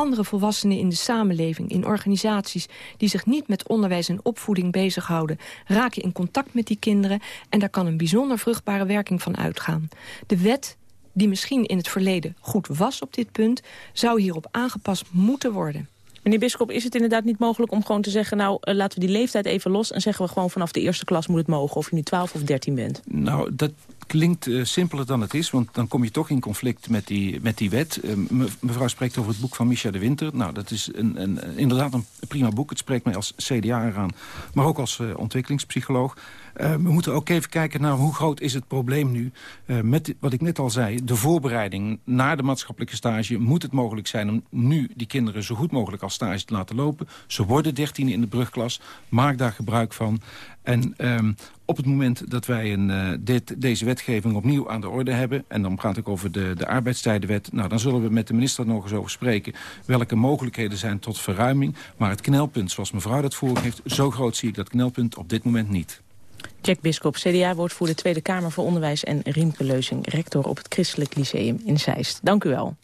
andere volwassenen in de samenleving, in organisaties... die zich niet met onderwijs en opvoeding bezighouden... raken in contact met die kinderen... en daar kan een bijzonder vruchtbare werking van uitgaan. De wet die misschien in het verleden goed was op dit punt... zou hierop aangepast moeten worden. Meneer Bisschop, is het inderdaad niet mogelijk om gewoon te zeggen... nou, eh, laten we die leeftijd even los en zeggen we gewoon vanaf de eerste klas moet het mogen... of je nu 12 of 13 bent? Nou, dat klinkt eh, simpeler dan het is, want dan kom je toch in conflict met die, met die wet. Eh, me- mevrouw spreekt over het boek van Micha de Winter. Nou, dat is een, een, inderdaad een prima boek. Het spreekt mij als CDA aan, maar ook als ontwikkelingspsycholoog. Eh, we moeten ook even kijken naar hoe groot is het probleem nu. Eh, met wat ik net al zei, de voorbereiding naar de maatschappelijke stage... moet het mogelijk zijn om nu die kinderen zo goed mogelijk als stage te laten lopen. Ze worden dertien in de brugklas. Maak daar gebruik van. En ehm, op het moment dat wij een, eh, dit, deze wetgeving opnieuw aan de orde hebben... en dan gaat het over de, de arbeidstijdenwet... Nou, dan zullen we met de minister nog eens over spreken... welke mogelijkheden zijn tot verruiming. Maar het knelpunt, zoals mevrouw dat voorgeeft... zo groot zie ik dat knelpunt op dit moment niet. Jack Biskop, CDA-woordvoerder Tweede Kamer voor Onderwijs... en Riemke Leuzing, rector op het Christelijk Lyceum in Zeist. Dank u wel.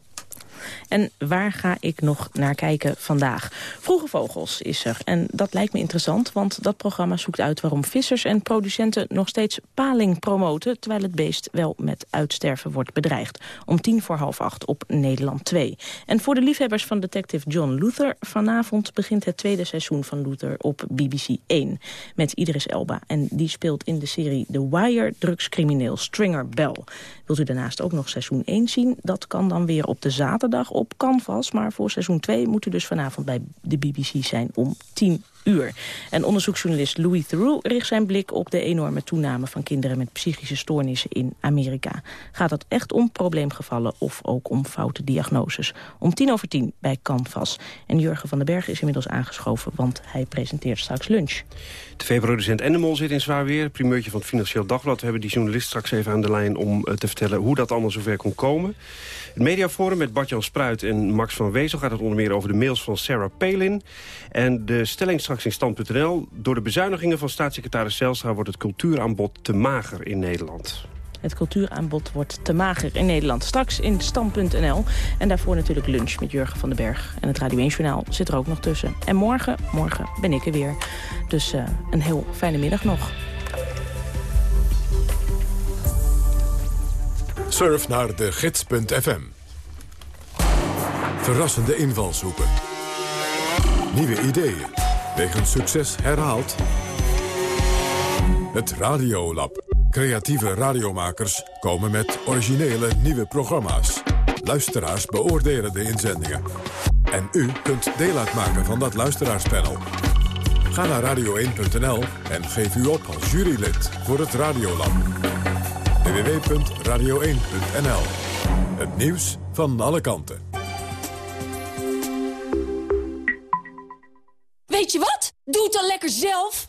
En waar ga ik nog naar kijken vandaag? Vroege Vogels is er. En dat lijkt me interessant, want dat programma zoekt uit... waarom vissers en producenten nog steeds paling promoten... terwijl het beest wel met uitsterven wordt bedreigd. Om tien voor half acht op Nederland 2. En voor de liefhebbers van detective John Luther... vanavond begint het tweede seizoen van Luther op BBC 1. Met Idris Elba. En die speelt in de serie The Wire drugscrimineel Stringer Bell. Wilt u daarnaast ook nog seizoen 1 zien? Dat kan dan weer op de zaterdag op Canvas. Maar voor seizoen 2 moet u dus vanavond bij de BBC zijn om 10 uur. En onderzoeksjournalist Louis Theroux richt zijn blik op de enorme toename van kinderen met psychische stoornissen in Amerika. Gaat het echt om probleemgevallen of ook om foute diagnoses? Om tien over tien bij Canvas. En Jurgen van den Berg is inmiddels aangeschoven, want hij presenteert straks lunch. TV-producent Endemol zit in zwaar weer. Primeurtje van het Financieel Dagblad. We hebben die journalist straks even aan de lijn om eh, te vertellen hoe dat allemaal zover kon komen. Het mediaforum met Bart-Jan Spruit en Max van Wezel gaat het onder meer over de mails van Sarah Palin. En de stelling straks in stand.nl. Door de bezuinigingen van staatssecretaris Zelstra wordt het cultuuraanbod te mager in Nederland. Het cultuuraanbod wordt te mager in Nederland. Straks in stand.nl. En daarvoor natuurlijk lunch met Jurgen van den Berg. En het Radio 1 Journaal zit er ook nog tussen. En morgen, morgen ben ik er weer. Dus eh, een heel fijne middag nog. Surf naar de gids.fm. Verrassende invalshoeken. Nieuwe ideeën. Wegens succes herhaald. Het Radiolab. Creatieve radiomakers komen met originele nieuwe programma's. Luisteraars beoordelen de inzendingen. En u kunt deel uitmaken van dat luisteraarspanel. Ga naar radio1.nl en geef u op als jurylid voor het Radiolab. www.radio1.nl Het nieuws van alle kanten. Weet je wat? Doe het dan lekker zelf.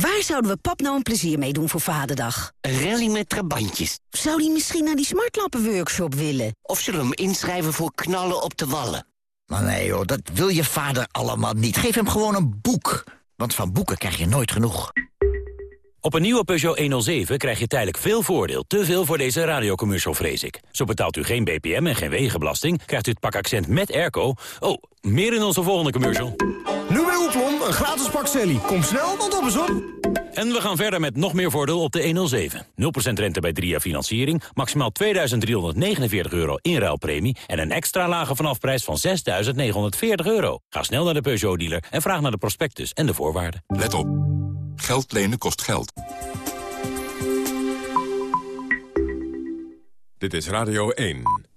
Waar zouden we pap nou een plezier mee doen voor Vaderdag? Een rally met trabantjes. Zou hij misschien naar die smartlampen-workshop willen? Of zullen we hem inschrijven voor knallen op de wallen? Maar nee joh, dat wil je vader allemaal niet. Geef hem gewoon een boek. Want van boeken krijg je nooit genoeg. Op een nieuwe Peugeot 107 krijg je tijdelijk veel voordeel. Te veel voor deze radiocommercial, vrees ik. Zo betaalt u geen BPM en geen wegenbelasting. Krijgt u het pak accent met airco. Oh, meer in onze volgende commercial. Een gratis pak Sally. Kom snel, want op is op. En we gaan verder met nog meer voordeel op de 107. 0% rente bij 3 jaar financiering, maximaal 2.349 euro inruilpremie... en een extra lage vanafprijs van 6.940 euro. Ga snel naar de Peugeot-dealer en vraag naar de prospectus en de voorwaarden. Let op. Geld lenen kost geld. Dit is Radio 1.